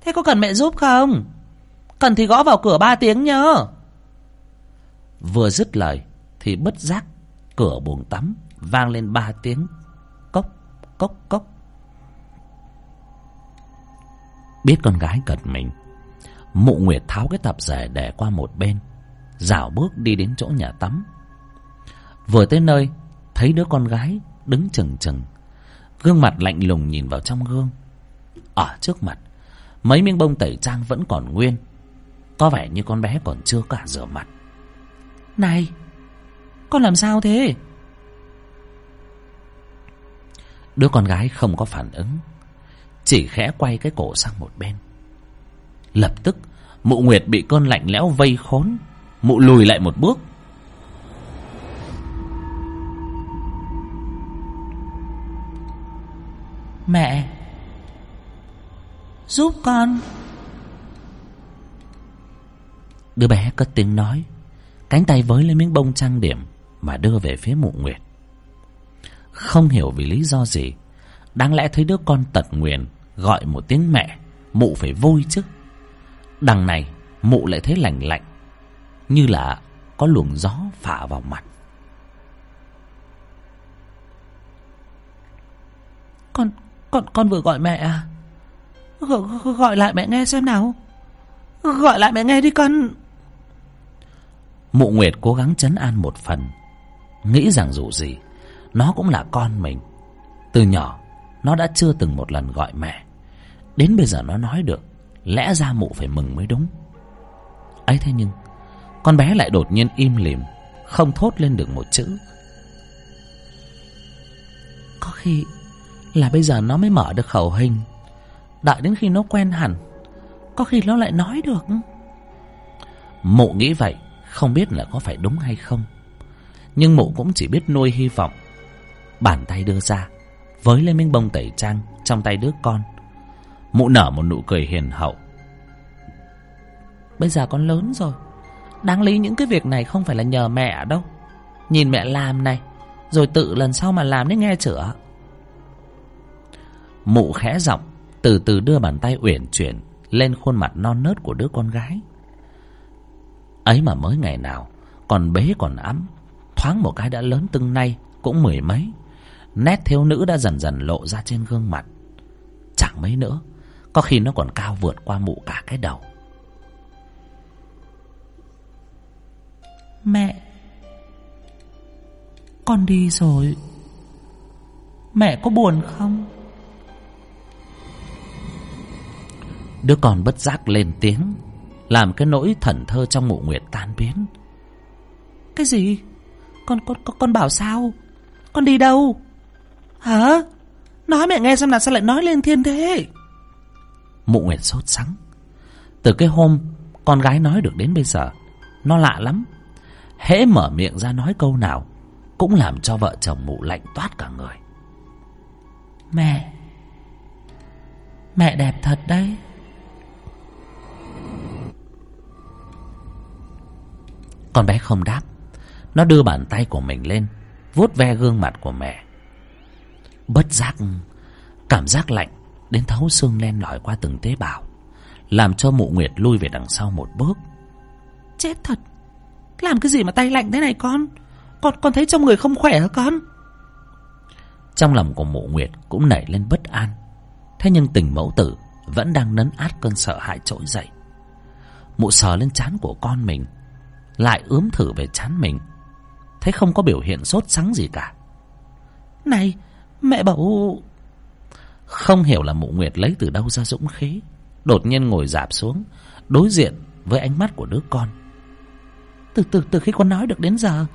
Thế có cần mẹ giúp không? Cần thì gõ vào cửa ba tiếng nhớ Vừa dứt lời Thì bất giác cửa buồng tắm Vang lên ba tiếng. Cốc cốc cốc. Biết con gái cần mình, Mụ Nguyệt tháo cái tạp rẻ để qua một bên Dảo bước đi đến chỗ nhà tắm. Vừa tới nơi thấy đứa con gái đứng chừng chừng gương mặt lạnh lùng nhìn vào trong gương. Ở trước mặt mấy miếng bông tẩy trang vẫn còn nguyên có vẻ như con bé còn chưa cả rửa mặt. Này con làm sao thế? Đứa con gái không có phản ứng chỉ khẽ quay cái cổ sang một bên. Lập tức mụ nguyệt bị cơn lạnh lẽo vây khốn mụ lùi lại một bước Mẹ Giúp con. Đứa bé cất tiếng nói Cánh tay với lấy miếng bông trang điểm Mà đưa về phía mụ Nguyệt. Không hiểu vì lý do gì Đáng lẽ thấy đứa con tật nguyền Gọi một tiếng mẹ Mụ phải vui chứ. Đằng này mụ lại thấy lạnh lạnh Như là có luồng gió phả vào mặt. Con con con vừa gọi mẹ à? G Gọi lại mẹ nghe xem nào. Gọi lại mẹ nghe đi con. Mụ Nguyệt cố gắng chấn an một phần Nghĩ rằng dù gì Nó cũng là con mình. Từ nhỏ Nó đã chưa từng một lần gọi mẹ. Đến bây giờ nó nói được Lẽ ra mụ phải mừng mới đúng. Ấy thế nhưng Con bé lại đột nhiên im lìm Không thốt lên được một chữ. Có khi là bây giờ nó mới mở được khẩu hình. Đợi đến khi nó quen hẳn, có khi nó lại nói được. Mụ nghĩ vậy, không biết là có phải đúng hay không. Nhưng mụ cũng chỉ biết nuôi hy vọng. Bàn tay đưa ra, với lên miếng bông tẩy trang trong tay đứa con. Mụ nở một nụ cười hiền hậu. Bây giờ con lớn rồi, đáng lý những cái việc này không phải là nhờ mẹ đâu. Nhìn mẹ làm này, rồi tự lần sau mà làm đấy nghe chữa mụ khẽ giọng, từ từ đưa bàn tay uyển chuyển lên khuôn mặt non nớt của đứa con gái. Ấy mà mới ngày nào, còn bế còn ấm, thoáng một cái đã lớn từng nay, cũng mười mấy. Nét thiếu nữ đã dần dần lộ ra trên gương mặt. Chẳng mấy nữa, có khi nó còn cao vượt qua mụ cả cái đầu. Mẹ, con đi rồi. Mẹ có buồn không? Đứa con bất giác lên tiếng Làm cái nỗi thần thơ trong mụ nguyệt tan biến Cái gì? Con, con, con, con bảo sao? Con đi đâu? Hả? Nói mẹ nghe xem là sao lại nói lên thiên thế Mụ nguyệt sốt sắng Từ cái hôm con gái nói được đến bây giờ Nó lạ lắm Hễ mở miệng ra nói câu nào Cũng làm cho vợ chồng mụ lạnh toát cả người Mẹ Mẹ đẹp thật đấy Con bé không đáp. Nó đưa bàn tay của mình lên vuốt ve gương mặt của mẹ. Bất giác Cảm giác lạnh Đến thấu xương len lỏi qua từng tế bào Làm cho mụ Nguyệt lui về đằng sau một bước. Chết thật. Làm cái gì mà tay lạnh thế này con? Con, con thấy trong người không khỏe hả con? Trong lòng của mụ Nguyệt Cũng nảy lên bất an. Thế nhưng tình mẫu tử Vẫn đang nấn át cơn sợ hãi trỗi dậy. Mụ sờ lên trán của con mình lại ướm thử về chán mình. Thấy không có biểu hiện sốt sắng gì cả. Này, mẹ bảo không hiểu là mụ nguyệt lấy từ đâu ra dũng khí. Đột nhiên ngồi dạp xuống, đối diện với ánh mắt của đứa con. Từ từ từ khi con nói được đến giờ,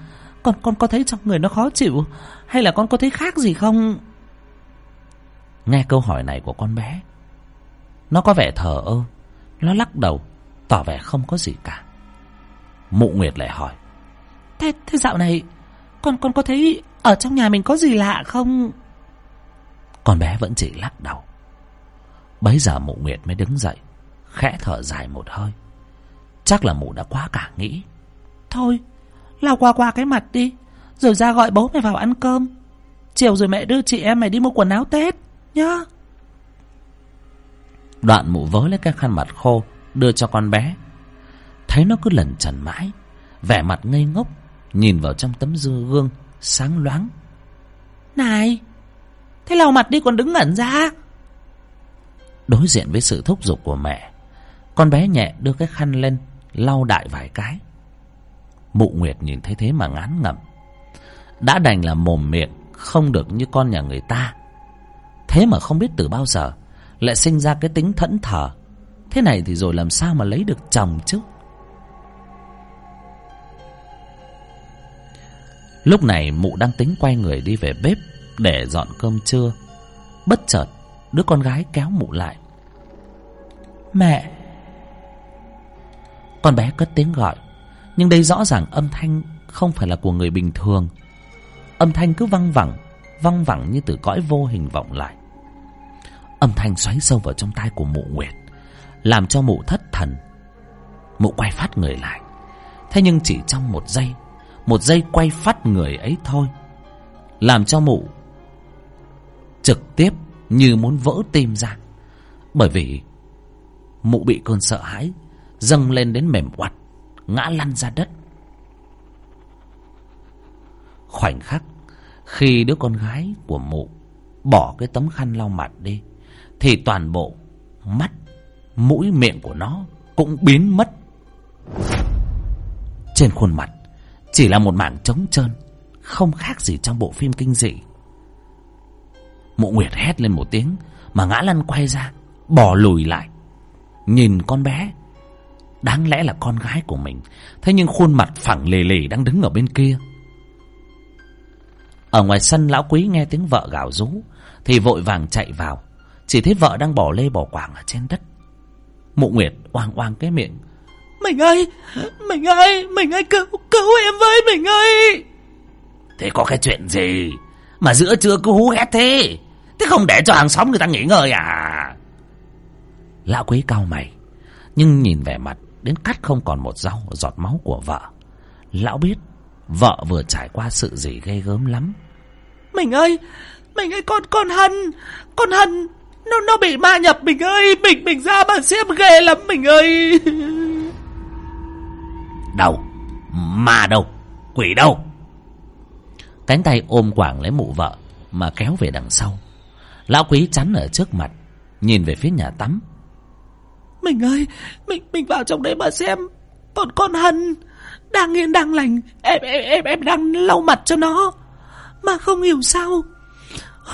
con con có thấy trong người nó khó chịu hay là con có thấy khác gì không? Nghe câu hỏi này của con bé, nó có vẻ thờ ơ, nó lắc đầu, tỏ vẻ không có gì cả. Mụ Nguyệt lại hỏi. Thế, thế dạo này Con con có thấy ở trong nhà mình có gì lạ không? Con bé vẫn chỉ lắc đầu. Bấy giờ mụ Nguyệt mới đứng dậy Khẽ thở dài một hơi. Chắc là mụ đã quá cả nghĩ. Thôi Lao qua qua cái mặt đi Rồi ra gọi bố mày vào ăn cơm. Chiều rồi mẹ đưa chị em mày đi mua quần áo Tết Nhá. Đoạn mụ vớ lấy cái khăn mặt khô Đưa cho con bé thấy nó cứ lẩn trần mãi. Vẻ mặt ngây ngốc nhìn vào trong tấm dư gương sáng loáng. Này thế lau mặt đi còn đứng ngẩn ra. Đối diện với sự thúc giục của mẹ con bé nhẹ đưa cái khăn lên lau đại vài cái. Mụ nguyệt nhìn thấy thế mà ngán ngẩm. Đã đành là mồm miệng không được như con nhà người ta. Thế mà không biết từ bao giờ lại sinh ra cái tính thẫn thờ. Thế này thì rồi làm sao mà lấy được chồng chứ? Lúc này mụ đang tính quay người đi về bếp Để dọn cơm trưa. Bất chợt, Đứa con gái kéo mụ lại. Mẹ! Con bé cất tiếng gọi, Nhưng đây rõ ràng âm thanh Không phải là của người bình thường. Âm thanh cứ văng vẳng Văng vẳng như từ cõi vô hình vọng lại. Âm thanh xoáy sâu vào trong tai của mụ Nguyệt, Làm cho mụ thất thần. Mụ quay phát người lại. Thế nhưng chỉ trong một giây một giây quay phát người ấy thôi làm cho mụ trực tiếp như muốn vỡ tim ra. Bởi vì mụ bị cơn sợ hãi dâng lên đến mềm quặt, ngã lăn ra đất. Khoảnh khắc khi đứa con gái của mụ bỏ cái tấm khăn lau mặt đi thì toàn bộ mắt mũi miệng của nó cũng biến mất. Trên khuôn mặt chỉ là một mảng trống trơn, Không khác gì trong bộ phim kinh dị. Mụ Nguyệt hét lên một tiếng, Mà ngã lăn quay ra Bỏ lùi lại. Nhìn con bé, Đáng lẽ là con gái của mình. Thế nhưng khuôn mặt phẳng lề lề đang đứng ở bên kia. Ở ngoài sân, lão quý nghe tiếng vợ gào rú, Thì vội vàng chạy vào. Chỉ thấy vợ đang bỏ lê bỏ quảng ở trên đất. Mụ Nguyệt oang oang cái miệng mình ơi Mình ơi Mình ơi cứu, cứu em với mình ơi. Thế có cái chuyện gì? Mà giữa trưa cứ hú hét thế. Thế không để cho hàng xóm người ta nghỉ ngơi à? Lão quý cao mày Nhưng nhìn vẻ mặt Đến cắt không còn một rau giọt máu của vợ. Lão biết Vợ vừa trải qua sự gì ghê gớm lắm. Mình ơi Mình ơi con con hân Con hân nó nó bị ma nhập mình ơi Mình mình ra bàn xếp ghê lắm mình ơi. đầu. Ma đâu? Quỷ đâu? Cánh tay ôm quảng lấy mụ vợ mà kéo về đằng sau. Lão quý chắn ở trước mặt nhìn về phía nhà tắm. Mình ơi mình mình vào trong đấy mà xem. Còn con hân đang yên đang lành. Em em em em đang lau mặt cho nó. Mà không hiểu sao.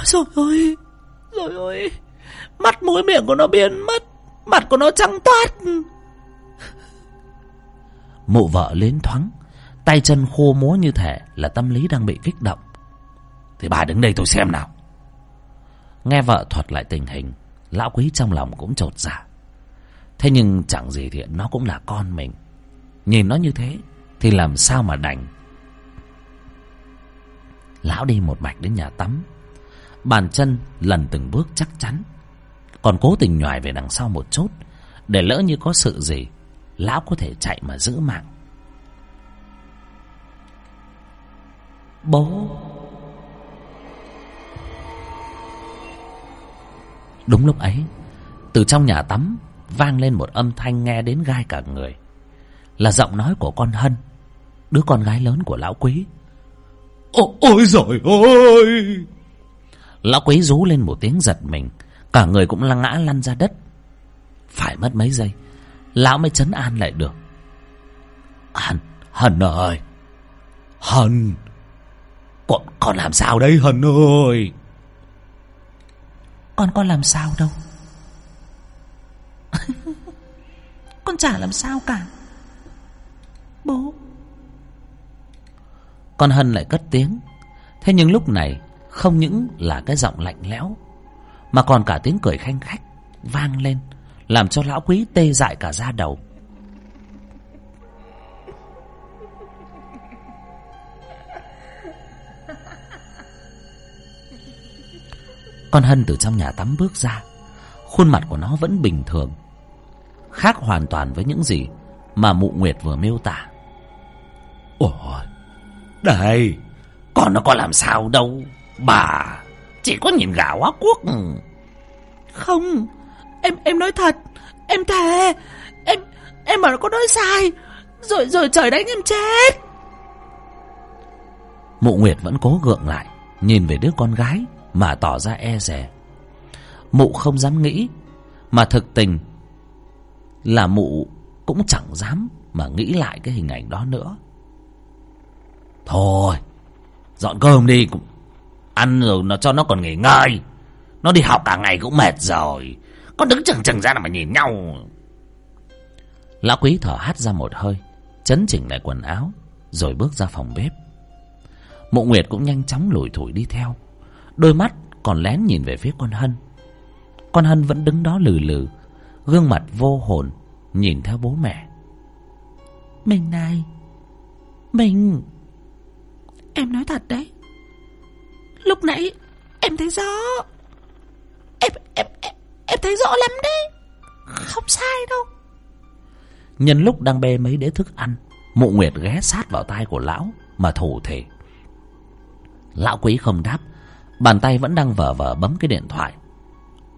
Rồi ôi rồi ôi. Mắt mũi miệng của nó biến mất. Mặt của nó trắng toát mụ vợ lến thoáng, tay chân khô múa như thể là tâm lý đang bị kích động. Thì bà đứng đây tôi xem nào. Nghe vợ thuật lại tình hình, lão quý trong lòng cũng trột dạ. Thế nhưng chẳng gì thì nó cũng là con mình. Nhìn nó như thế, thì làm sao mà đành? Lão đi một mạch đến nhà tắm. Bàn chân lần từng bước chắc chắn. Còn cố tình nhoài về đằng sau một chút, để lỡ như có sự gì lão có thể chạy mà giữ mạng. Bố. Đúng lúc ấy từ trong nhà tắm vang lên một âm thanh nghe đến gai cả người. Là giọng nói của con hân đứa con gái lớn của lão quý. Ô, ôi giời ơi! Lão quý rú lên một tiếng giật mình cả người cũng lăng ngã lăn ra đất. Phải mất mấy giây lão mới chấn an lại được. Hân hân ơi. Hân. Con con làm sao đây hân ơi? Con con làm sao đâu. Con chả làm sao cả. Bố. Con hân lại cất tiếng. Thế nhưng lúc này không những là cái giọng lạnh lẽo mà còn cả tiếng cười khanh khách vang lên làm cho lão quý tê dại cả da đầu. Con hân từ trong nhà tắm bước ra khuôn mặt của nó vẫn bình thường khác hoàn toàn với những gì mà mụ nguyệt vừa miêu tả. Ôi đây con nó có làm sao đâu bà chỉ có nhìn gà hóa quốc. Không Em em nói thật. Em thề. Em em mà có nói sai. Rồi rồi trời đánh em chết. Mụ Nguyệt vẫn cố gượng lại, Nhìn về đứa con gái Mà tỏ ra e dè. Mụ không dám nghĩ, Mà thực tình Là mụ cũng chẳng dám Mà nghĩ lại cái hình ảnh đó nữa. Thôi, Dọn cơm đi Ăn rồi nó cho nó còn nghỉ ngơi. Nó đi học cả ngày cũng mệt rồi. Có đứng chừng chừng ra là mà nhìn nhau. Lão quý thở hắt ra một hơi Chấn chỉnh lại quần áo Rồi bước ra phòng bếp. Mộ Nguyệt cũng nhanh chóng lủi thủi đi theo. Đôi mắt còn lén nhìn về phía con Hân. Con Hân vẫn đứng đó lừ lừ Gương mặt vô hồn Nhìn theo bố mẹ. Mình này Mình Em nói thật đấy. Lúc nãy em thấy rõ. Em em em, Em thấy rõ lắm đấy. Không sai đâu. Nhân lúc đang bê mấy đế thức ăn, Mụ Nguyệt ghé sát vào tay của lão Mà thủ thể Lão quý không đáp, Bàn tay vẫn đang vờ vờ bấm cái điện thoại.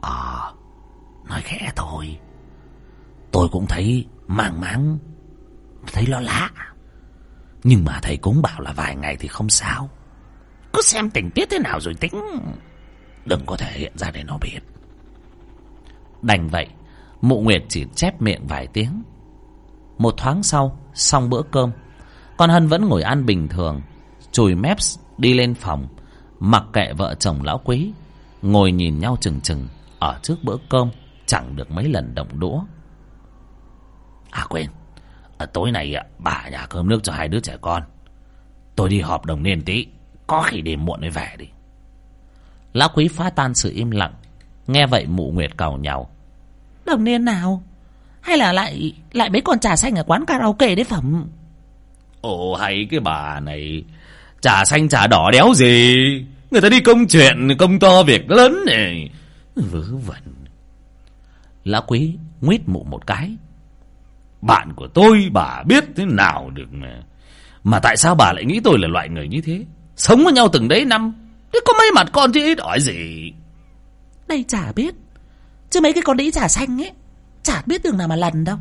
À Nói khẽ thôi. Tôi cũng thấy mang máng, Thấy lo lạ. Nhưng mà thầy cũng bảo là vài ngày thì không sao. Cứ xem tình tiết thế nào rồi tính. Đừng có thể hiện ra để nó biết. Đành vậy, Mụ Nguyệt chỉ chép miệng vài tiếng. Một thoáng sau, Xong bữa cơm, Con Hân vẫn ngồi ăn bình thường, Chùi mép đi lên phòng, Mặc kệ vợ chồng lão quý, Ngồi nhìn nhau chừng chừng Ở trước bữa cơm, Chẳng được mấy lần động đũa. À quên, ở Tối nay bà nhà cơm nước cho hai đứa trẻ con. Tôi đi họp đồng niên tí, Có khi đêm muộn mới về đi. Lão quý phá tan sự im lặng, Nghe vậy mụ nguyệt cầu nhào Đường niên nào. Hay là lại lại mấy con trà xanh ở quán karaoke đấy Phẩm? Ồ hay cái bà này. Trà xanh trà đỏ đéo gì? Người ta đi công chuyện Công to việc lớn này. Vớ vẩn. Lão quý nguyết mụ một cái. Bạn của tôi bà biết thế nào được mà. Mà tại sao bà lại nghĩ tôi là loại người như thế? Sống với nhau từng đấy năm. Thế có mấy mặt con chứ ít hỏi gì? Đây chả biết. Chứ mấy cái con đĩ giả xanh ấy Chả biết đường nào mà lần đâu.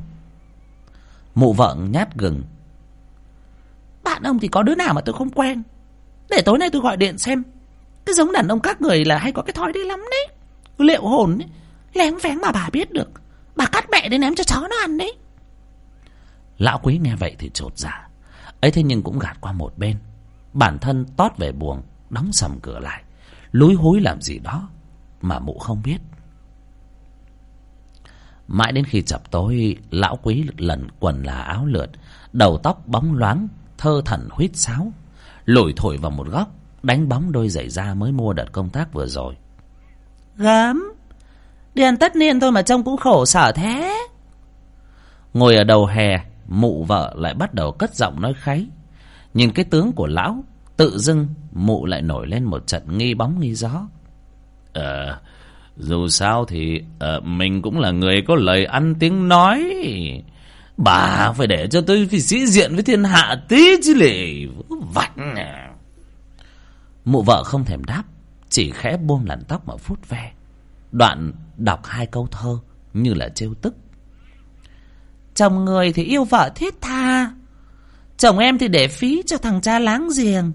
Mụ vợ nhát gừng. Bạn ông thì có đứa nào mà tôi không quen? Để tối nay tôi gọi điện xem. Cái giống đàn ông các người là hay có cái thói đấy lắm đấy. Liệu hồn ấy Lén vén mà bà biết được. Bà cắt mẹ đi ném cho chó nó ăn đấy. Lão quý nghe vậy thì trột giả ấy thế nhưng cũng gạt qua một bên. Bản thân tót về buồng đóng sầm cửa lại. Lúi húi làm gì đó mà mụ không biết mãi đến khi chập tối lão quý lần quần là áo lượt đầu tóc bóng loáng thơ thẩn huýt sáo. Lủi thổi vào một góc đánh bóng đôi giày da mới mua đợt công tác vừa rồi. Gớm, đi ăn tất niên thôi mà trông cũng khổ sở thế. Ngồi ở đầu hè mụ vợ lại bắt đầu cất giọng nói kháy. Nhìn cái tướng của lão tự dưng mụ lại nổi lên một trận nghi bóng nghi gió. Ờ dù sao thì à, mình cũng là người có lời ăn tiếng nói. Bà phải để cho tôi phải sĩ diện với thiên hạ tí chứ lì. Vặt à. Mụ vợ không thèm đáp, chỉ khẽ buông làn tóc mà phút ve. Đoạn đọc hai câu thơ như là trêu tức. Chồng người thì yêu vợ thiết tha. Chồng em thì để phí cho thằng cha láng giềng.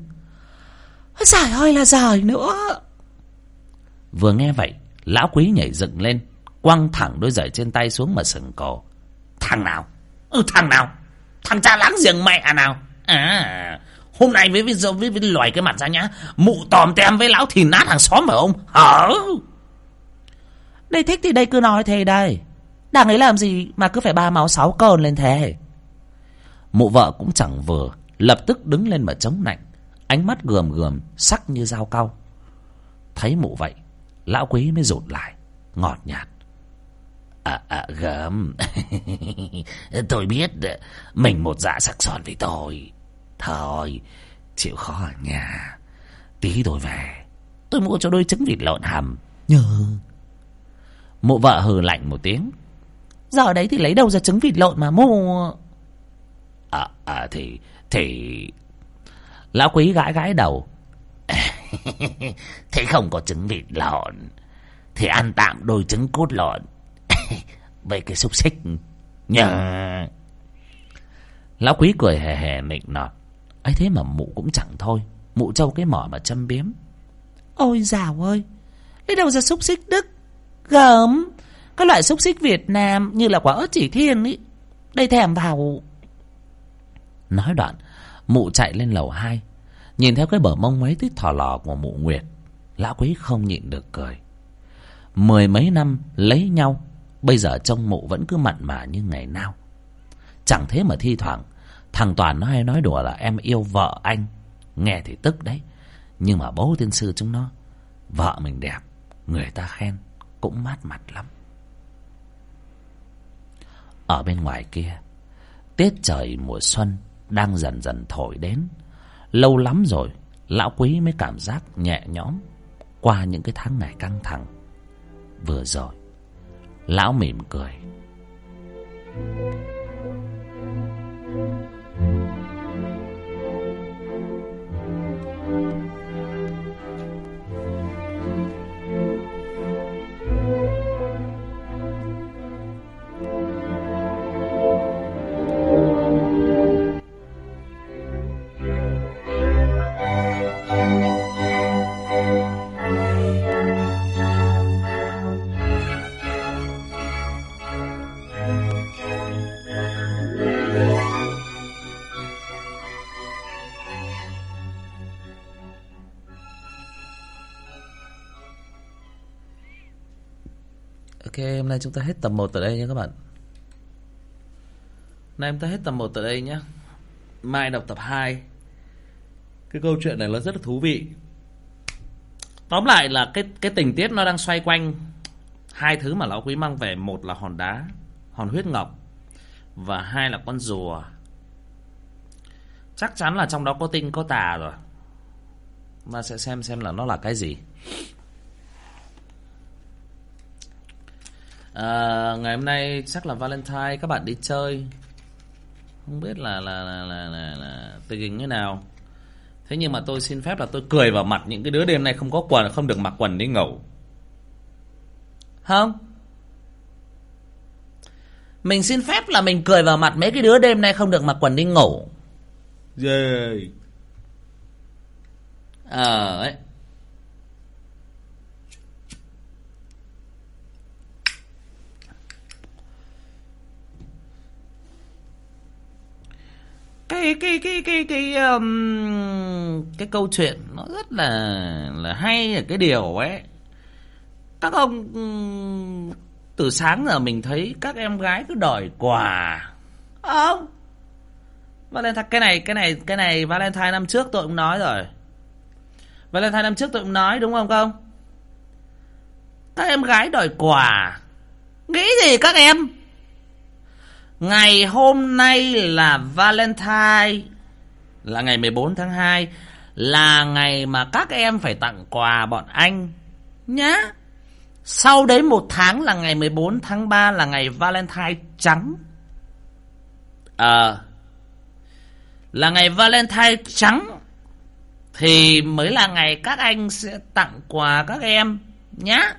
Giỏi ơi là giỏi nữa. Vừa nghe vậy, Lão quý nhảy dựng lên Quăng thẳng đôi giày trên tay xuống mà sừng cổ. Thằng nào? Ừ thằng nào? Thằng cha láng giềng mẹ à nào? À Hôm nay với, với, với, với loài cái mặt ra nhá Mụ tòm tem với lão thì nát hàng xóm phải không Hở? Đây thích thì đây cứ nói thế đây. Đảng ấy làm gì mà cứ phải ba máu sáu cồn lên thế? Mụ vợ cũng chẳng vừa Lập tức đứng lên mà chống nạnh. Ánh mắt gườm gườm Sắc như dao cau. Thấy mụ vậy lão quý mới rụt lại. Ngọt nhạt. À, à gớm. Tôi biết mình một dạ sắc son với tôi. Thôi chịu khó ở nhà. Tí tôi về. Tôi mua cho đôi trứng vịt lộn hầm. Nhờ. Mụ vợ hừ lạnh một tiếng. Giờ đấy thì lấy đâu ra trứng vịt lộn mà mua? À, à thì thì lão quý gãi gãi đầu. Thế không có trứng vịt lợn Thì ăn tạm đôi trứng cút lợn. Về cái xúc xích. Nhờ. Lão quý cười hề hề nịnh nọt. Ấy thế mà mụ cũng chẳng thôi. Mụ trâu cái mỏ mà châm biếm. Ôi dào ơi Lấy đâu ra xúc xích Đức? Gớm. Các loại xúc xích Việt Nam Như là quả ớt chỉ thiên ý. Đây thèm vào. Nói đoạn Mụ chạy lên lầu hai nhìn theo cái bờ mông mấy tít thò lò của mụ nguyệt, lão quý không nhịn được cười. Mười mấy năm lấy nhau, bây giờ trông mụ vẫn cứ mặn mà như ngày nào. Chẳng thế mà thi thoảng, thằng toàn nó hay nói đùa là em yêu vợ anh. Nghe thì tức đấy, nhưng mà bố tiên sư chúng nó, vợ mình đẹp, người ta khen, cũng mát mặt lắm. Ở bên ngoài kia, tiết trời mùa xuân đang dần dần thổi đến. Lâu lắm rồi, Lão quý mới cảm giác nhẹ nhõm Qua những cái tháng ngày căng thẳng Vừa rồi, Lão mỉm cười Thank you. Ok, hôm nay chúng ta hết tập 1 tại đây nha các bạn. Nay chúng ta hết tập 1 tại đây nhé. Mai đọc tập 2 Cái câu chuyện này nó rất là thú vị. Tóm lại là cái cái tình tiết nó đang xoay quanh Hai thứ mà lão quý mang về. Một là hòn đá, hòn huyết ngọc Và hai là con rùa. Chắc chắn là trong đó có tinh có tà rồi. Mà sẽ xem xem là nó là cái gì. à, ngày hôm nay chắc là Valentine các bạn đi chơi. Không biết là là là là, là, là tình hình như nào. Thế nhưng mà tôi xin phép là tôi cười vào mặt những cái đứa đêm nay không có quần không được mặc quần đi ngủ. Không. Mình xin phép là mình cười vào mặt mấy cái đứa đêm nay không được mặc quần đi ngủ. Yeah. ờ à, ấy. cái cái cái cái cái um, cái câu chuyện nó rất là là hay ở cái điều ấy. Các ông um, từ sáng giờ mình thấy các em gái cứ đòi quà. Ờ, không? Valentine cái này cái này cái này Valentine năm trước tôi cũng nói rồi. Valentine năm trước tôi cũng nói đúng không không các em gái đòi quà. Nghĩ gì các em? Ngày hôm nay là Valentine Là ngày 14 tháng 2 Là ngày mà các em phải tặng quà bọn anh Nhá. Sau đấy một tháng là ngày 14 tháng 3 Là ngày Valentine trắng. À, Là ngày Valentine trắng Thì mới là ngày các anh sẽ tặng quà các em Nhá.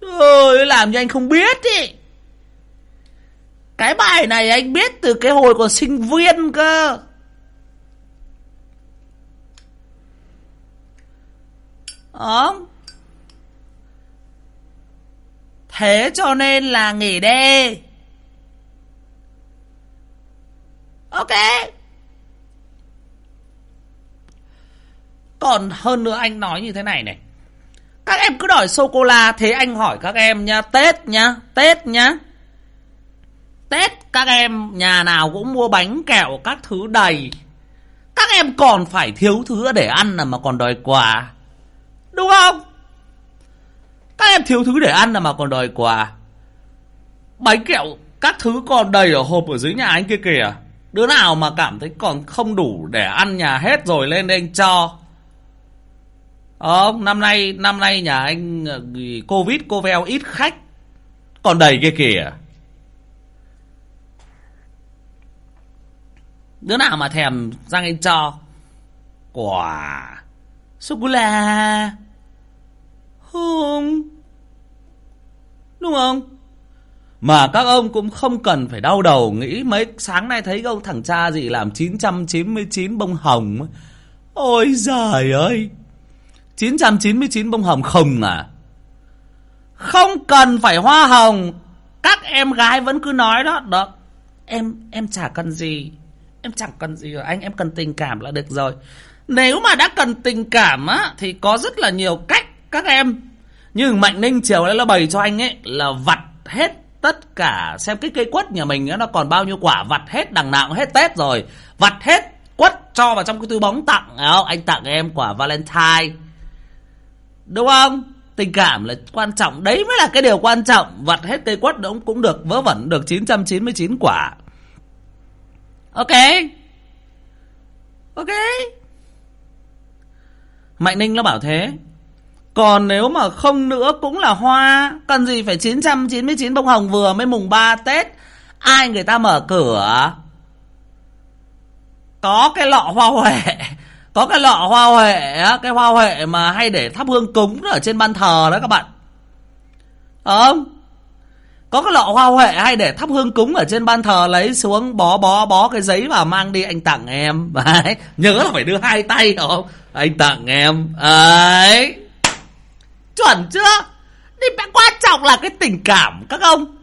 Ôi làm cho anh không biết ý. Cái bài này anh biết từ cái hồi còn sinh viên cơ. Đó. Thế cho nên là nghỉ đi. Ok. Còn hơn nữa anh nói như thế này này. Các em cứ đòi sô-cô-la thế anh hỏi các em nha. Tết nha Tết nha Tết các em nhà nào cũng mua bánh kẹo các thứ đầy. Các em còn phải thiếu thứ để ăn là mà còn đòi quà. Đúng không? Các em thiếu thứ để ăn là mà còn đòi quà. Bánh kẹo các thứ còn đầy ở hộp ở dưới nhà anh kia kìa. Đứa nào mà cảm thấy còn không đủ để ăn nhà hết rồi lên đây anh cho. Ờ, không, năm nay năm nay nhà anh ờ, Covid cô veo ít khách. Còn đầy kia kìa. Đứa nào mà thèm răng anh cho? Quả Sô-cô-la Không Đúng không? Mà các ông cũng không cần phải đau đầu Nghĩ mấy sáng nay thấy ông thằng cha gì Làm 999 bông hồng. Ôi giời ơi 999 bông hồng không à? Không cần phải hoa hồng, Các em gái vẫn cứ nói đó. Được Em em chả cần gì em chẳng cần gì anh em cần tình cảm là được rồi. Nếu mà đã cần tình cảm á thì có rất là nhiều cách các em. Nhưng mạnh ninh chiều đấy nó bày cho anh ấy là vặt hết tất cả xem cái cây quất nhà mình ấy, nó còn bao nhiêu quả vặt hết đằng nào cũng hết tết rồi. Vặt hết quất cho vào trong cái túi bóng tặng. Không? anh tặng em quả valentine. Đúng không? Tình cảm là quan trọng. Đấy mới là cái điều quan trọng. Vặt hết cây quất cũng cũng được vớ vẩn được 999 quả ok. Ok. Mạnh ninh nó bảo thế. Còn nếu mà không nữa cũng là hoa. Cần gì phải 999 bông hồng vừa mới mùng ba tết. Ai người ta mở cửa? Có cái lọ hoa huệ. Có cái lọ hoa huệ cái hoa huệ mà hay để thắp hương cúng ở trên ban thờ đó các bạn. Ờ không? có cái lọ hoa huệ hay để thắp hương cúng ở trên ban thờ lấy xuống bó bó bó cái giấy và mang đi anh tặng em. Đấy, nhớ là phải đưa hai tay, hiểu không? Anh tặng em. Ấy. Chuẩn chưa? Đi thì quan trọng là cái tình cảm, các ông.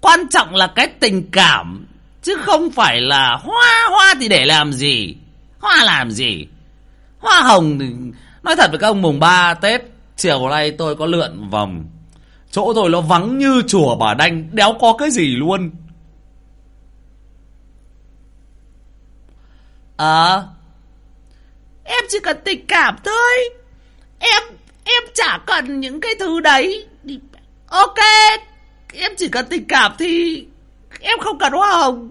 Quan trọng là cái tình cảm, chứ không phải là hoa hoa thì để làm gì? Hoa làm gì? Hoa hồng thì... nói thật với các ông, mùng ba tết, chiều nay tôi có lượn vòng. Chỗ rồi nó vắng như chùa bà Đanh. Đéo có cái gì luôn? À Em chỉ cần tình cảm thôi. Em Em chả cần những cái thứ đấy. Ok, Em chỉ cần tình cảm thì Em không cần hoa hồng.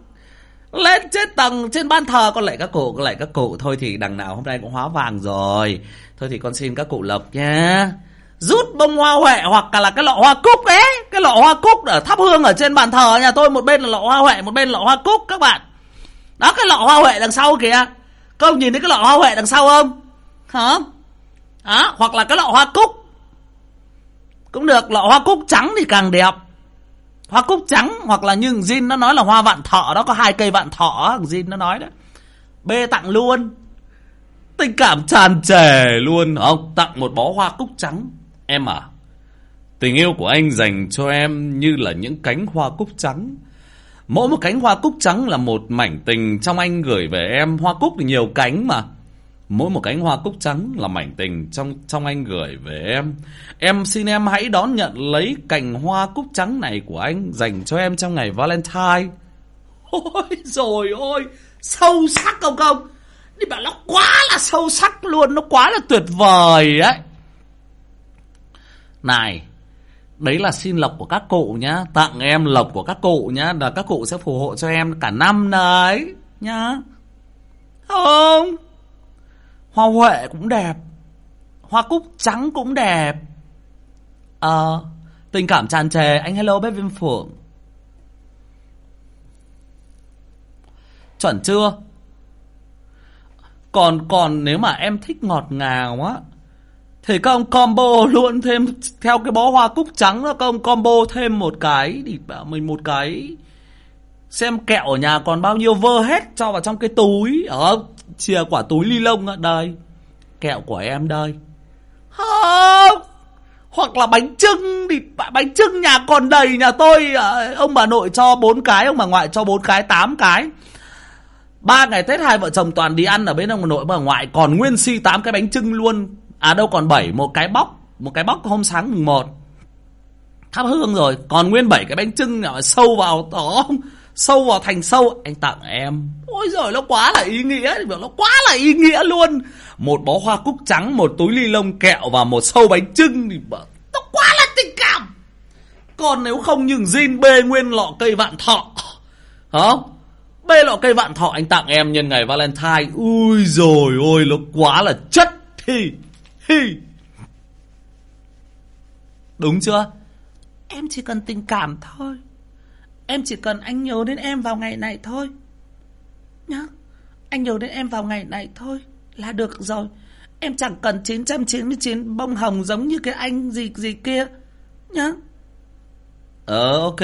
Lên trên tầng, trên ban thờ, Con lại các cụ, con lại các cụ Thôi thì đằng nào hôm nay cũng hóa vàng rồi. Thôi thì con xin các cụ lộc nhé rút bông hoa huệ hoặc là cái lọ hoa cúc ấy. Cái lọ hoa cúc ở thắp hương ở trên bàn thờ nhà tôi một bên là lọ hoa huệ một bên lọ hoa cúc các bạn. Đó cái lọ hoa huệ đằng sau kìa. Các ông nhìn thấy cái lọ hoa huệ đằng sau không? Hả? Đó, hoặc là cái lọ hoa cúc. Cũng được lọ hoa cúc trắng thì càng đẹp. Hoa cúc trắng hoặc là như Jin nó nói là hoa vạn thọ đó có hai cây vạn thọ Jin nó nói đấy bê tặng luôn. Tình cảm tràn trề luôn. Không tặng một bó hoa cúc trắng. Em à, tình yêu của anh dành cho em như là những cánh hoa cúc trắng. Mỗi một cánh hoa cúc trắng là một mảnh tình trong anh gửi về em. Hoa cúc thì nhiều cánh mà. Mỗi một cánh hoa cúc trắng là mảnh tình trong trong anh gửi về em. Em xin em hãy đón nhận lấy cành hoa cúc trắng này của anh dành cho em trong ngày Valentine. Ôi rồi ôi, sâu sắc không không? Đi bảo nó quá là sâu sắc luôn, nó quá là tuyệt vời ấy. Này, đấy là xin lộc của các cụ nhá. Tặng em lộc của các cụ nhá. Là các cụ sẽ phù hộ cho em cả năm đấy nhá. Không. Hoa huệ cũng đẹp. Hoa cúc trắng cũng đẹp. Ờ, tình cảm tràn trề. Anh hello bếp viêm phượng. Chuẩn chưa? Còn còn nếu mà em thích ngọt ngào á Thế các ông combo luôn thêm theo cái bó hoa cúc trắng là các ông combo thêm một cái thì bảo mình một cái. Xem kẹo ở nhà còn bao nhiêu vơ hết cho vào trong cái túi. Ờ, ở chia quả túi ly lông ạ, đây. Kẹo của em đây. Không! Hoặc là bánh trưng thì bánh trưng nhà còn đầy nhà tôi. Ờ, ông bà nội cho bốn cái, ông bà ngoại cho bốn cái, tám cái. Ba ngày tết hai vợ chồng toàn đi ăn ở bên ông bà nội bà ngoại còn nguyên si tám cái bánh trưng luôn à đâu còn bảy, một cái bóc, một cái bóc hôm sáng mùng một. Thắp hương rồi, còn nguyên bảy cái bánh trưng nhỏ sâu vào đó sâu vào thành sâu. Anh tặng em. Ôi rồi nó quá là ý nghĩa nó quá là ý nghĩa luôn. Một bó hoa cúc trắng, một túi ly lông kẹo và một sâu bánh trưng thì nó quá là tình cảm. Còn nếu không những zin bê nguyên lọ cây vạn thọ. Hả? Bê lọ cây vạn thọ, anh tặng em nhân ngày valentine. Ui rồi ôi, nó quá là chất thì Hi. Đúng chưa? Em chỉ cần tình cảm thôi. Em chỉ cần anh nhớ đến em vào ngày này thôi. Nhá, anh nhớ đến em vào ngày này thôi là được rồi. Em chẳng cần 999 bông hồng giống như cái anh gì gì kia. Nhá. Ờ, ok.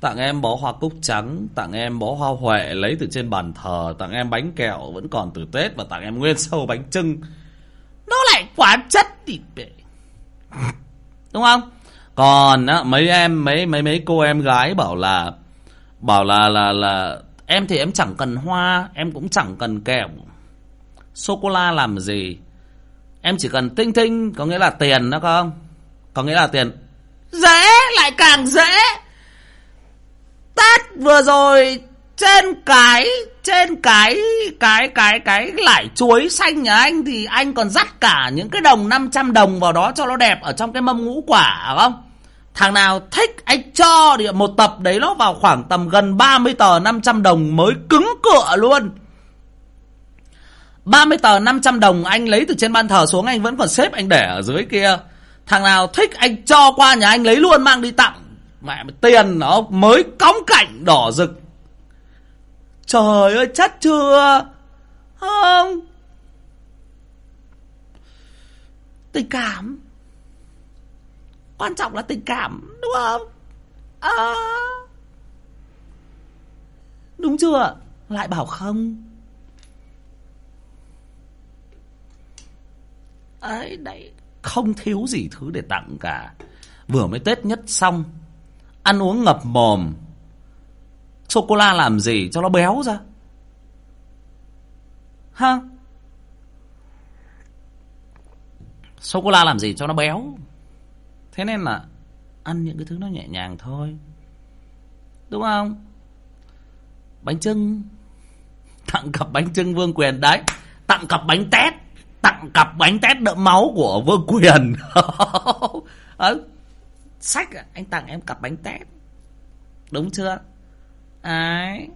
Tặng em bó hoa cúc trắng, tặng em bó hoa huệ lấy từ trên bàn thờ, tặng em bánh kẹo vẫn còn từ Tết và tặng em nguyên sâu bánh trưng nó lại quá chất thì bể đúng không? Còn á, mấy em mấy mấy mấy cô em gái bảo là bảo là là là em thì em chẳng cần hoa em cũng chẳng cần kẹo. Sô cô la làm gì? Em chỉ cần tinh tinh có nghĩa là tiền đó không? Có nghĩa là tiền. Dễ lại càng dễ. Tát vừa rồi trên cái trên cái cái cái cái lải chuối xanh nhà anh thì anh còn dắt cả những cái đồng 500 đồng vào đó cho nó đẹp ở trong cái mâm ngũ quả không? Thằng nào thích, anh cho thì một tập đấy nó vào khoảng tầm gần 30 tờ 500 đồng mới cứng cựa luôn. 30 tờ 500 đồng anh lấy từ trên ban thờ xuống, anh vẫn còn xếp anh để ở dưới kia. Thằng nào thích, anh cho qua nhà anh lấy luôn, mang đi tặng. Mẹ, tiền nó mới cóng cảnh đỏ rực Trời ơi, chắc chưa? Không. Tình cảm. Quan trọng là tình cảm, Đúng không? À. Đúng chưa? Lại bảo không. Ấy, đấy. Không thiếu gì thứ để tặng cả. Vừa mới Tết nhất xong, Ăn uống ngập mồm. Sô-cô-la làm gì cho nó béo ra? Ha? Sô-cô-la làm gì cho nó béo? Thế nên là Ăn những cái thứ nó nhẹ nhàng thôi. Đúng không? Bánh trưng Tặng cặp bánh trưng Vương Quyền. Đấy, Tặng cặp bánh tét. Tặng cặp bánh tét đậm máu của Vương Quyền. Sách à? anh tặng em cặp bánh tét. Đúng chưa? Ái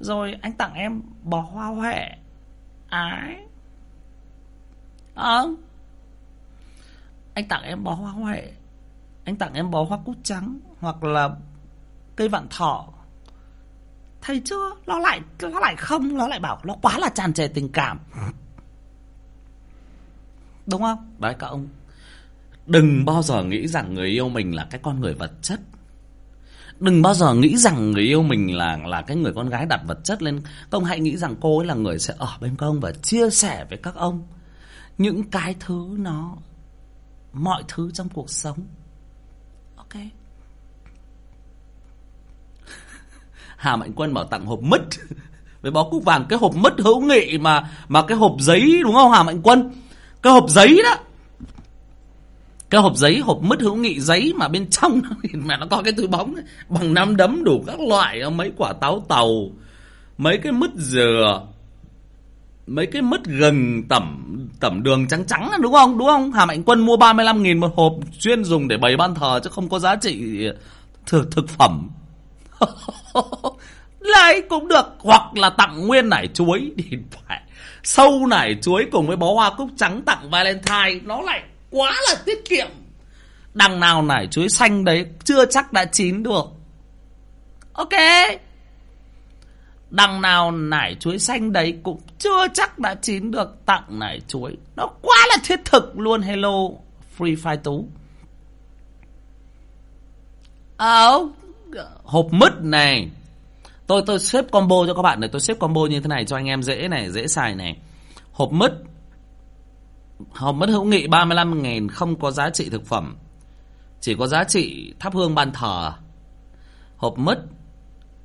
Rồi anh tặng em bó hoa huệ. Ái Ờ. Anh tặng em bó hoa huệ. Anh tặng em bó hoa cúc trắng Hoặc là cây vạn thọ. Thấy chưa? Nó lại nó lại không, Nó lại bảo nó quá là tràn trề tình cảm. Đúng không? Đấy, các ông. Đừng bao giờ nghĩ rằng người yêu mình là cái con người vật chất đừng bao giờ nghĩ rằng người yêu mình là là cái người con gái đặt vật chất lên. Công hãy nghĩ rằng cô ấy là người sẽ ở bên công và chia sẻ với các ông những cái thứ nó, mọi thứ trong cuộc sống. Ok? Hà mạnh quân bảo tặng hộp mứt với bó cúc vàng. Cái hộp mứt hữu nghị mà mà cái hộp giấy, đúng không hà mạnh quân? Cái hộp giấy đó cái hộp giấy hộp mứt hữu nghị giấy mà bên trong mà nó có cái túi bóng ấy, bằng năm đấm đủ các loại mấy quả táo tàu mấy cái mứt dừa mấy cái mứt gừng tẩm tẩm đường trắng trắng đúng không? Đúng không? Hà mạnh quân mua 35 nghìn một hộp chuyên dùng để bày ban thờ chứ không có giá trị ờ, thực thực phẩm. Lấy cũng được hoặc là tặng nguyên nải chuối thì phải. Sâu nải chuối cùng với bó hoa cúc trắng tặng valentine nó lại quá là tiết kiệm. Đằng nào nải chuối xanh đấy chưa chắc đã chín được. Ok. Đằng nào nải chuối xanh đấy cũng chưa chắc đã chín được. Tặng nải chuối. Nó quá là thiết thực luôn, hello, free fire tú. Ờ hộp mứt này. Tôi tôi xếp combo cho các bạn này. Tôi xếp combo như thế này cho anh em dễ này, dễ xài này. Hộp mứt hòm mất hữu nghị 35.000 không có giá trị thực phẩm. Chỉ có giá trị thắp hương ban thờ. Hộp mứt,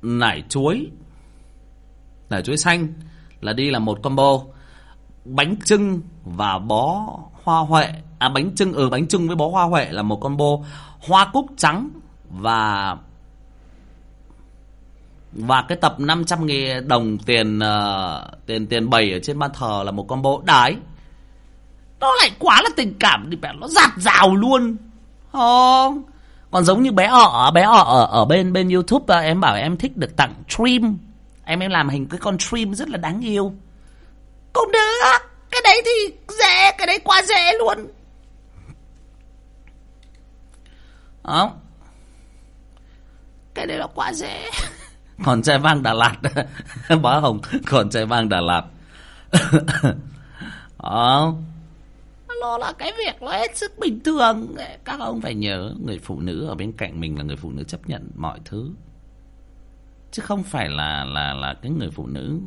nải chuối, nải chuối xanh là đi là một combo. Bánh trưng và bó hoa huệ. À bánh trưng, ở ừ, bánh trưng với bó hoa huệ là một combo. Hoa cúc trắng và và cái tập 500 nghìn đồng tiền uh, tiền tiền bày ở trên ban thờ là một combo đái nó lại quá là tình cảm thì mẹ nó giạt rào luôn. Không. Còn giống như bé ọ, bé ọ ở, ở bên bên YouTube à, em bảo em thích được tặng stream, Em em làm hình cái con stream rất là đáng yêu. Không được, cái đấy thì dễ, cái đấy quá dễ luôn. Đó. Cái đấy là quá dễ. Còn trai vang Đà Lạt, bá hồng, còn trai vang Đà Lạt. Đó nó là cái việc nó hết sức bình thường. Các ông phải nhớ, người phụ nữ ở bên cạnh mình là người phụ nữ chấp nhận mọi thứ. Chứ không phải là là là cái người phụ nữ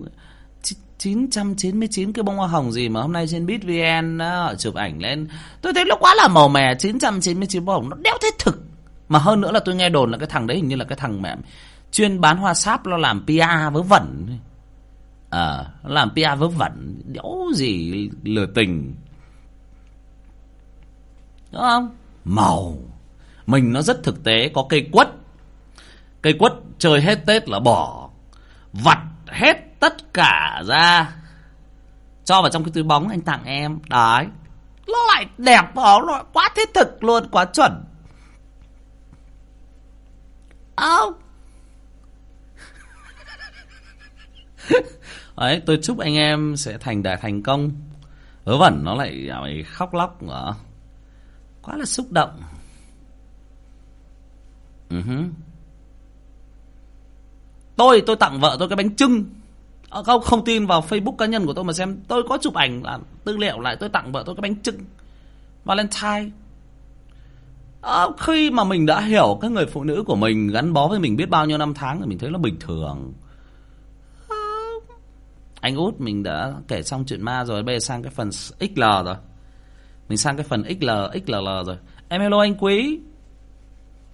999 cái bông hoa hồng gì mà hôm nay trên bitvn họ chụp ảnh lên. Tôi thấy nó quá là màu mè 999 bông hồng, nó đéo thế thực. Mà hơn nữa là tôi nghe đồn là cái thằng đấy hình như là cái thằng mẹ chuyên bán hoa sáp, nó làm pr vớ vẩn. Ờ làm pr vớ vẩn, đéo gì lừa tình. Đúng không? Màu. Mình nó rất thực tế, có cây quất. Cây quất chơi hết Tết là bỏ. Vặt hết tất cả ra. Cho vào trong cái túi bóng anh tặng em. Đấy. Nó lại đẹp đó, nó quá thiết thực luôn, quá chuẩn. Ông. Đấy, tôi chúc anh em sẽ thành đại thành công. Hớ vẩn nó lại à, khóc lóc. nữa quá là xúc động. Ừ uh -huh. tôi tôi tặng vợ tôi cái bánh trưng ờ, không không tin vào facebook cá nhân của tôi mà xem. Tôi có chụp ảnh là tư liệu lại tôi tặng vợ tôi cái bánh trưng valentine. À, khi mà mình đã hiểu cái người phụ nữ của mình gắn bó với mình biết bao nhiêu năm tháng thì mình thấy nó bình thường. Ờ, anh út mình đã kể xong chuyện ma rồi bây giờ sang cái phần xl rồi. Mình sang cái phần XL, XLL rồi. Em hello anh Quý.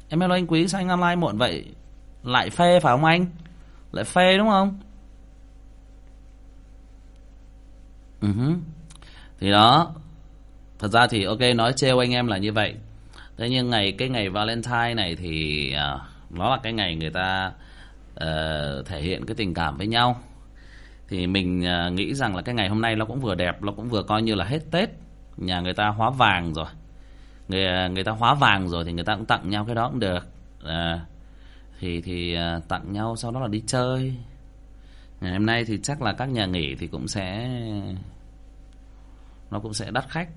Em hello anh Quý sao anh online muộn vậy? Lại phê phải không anh? Lại phê đúng không? Ừ uh -huh. Thì đó Thật ra thì ok nói trêu anh em là như vậy. Thế nhưng ngày cái ngày Valentine này thì uh, Nó là cái ngày người ta uh, Thể hiện cái tình cảm với nhau. Thì mình uh, nghĩ rằng là cái ngày hôm nay nó cũng vừa đẹp Nó cũng vừa coi như là hết Tết nhà người ta hóa vàng rồi. Người người ta hóa vàng rồi thì người ta cũng tặng nhau cái đó cũng được. À, thì thì à, tặng nhau sau đó là đi chơi. Ngày hôm nay thì chắc là các nhà nghỉ thì cũng sẽ nó cũng sẽ đắt khách.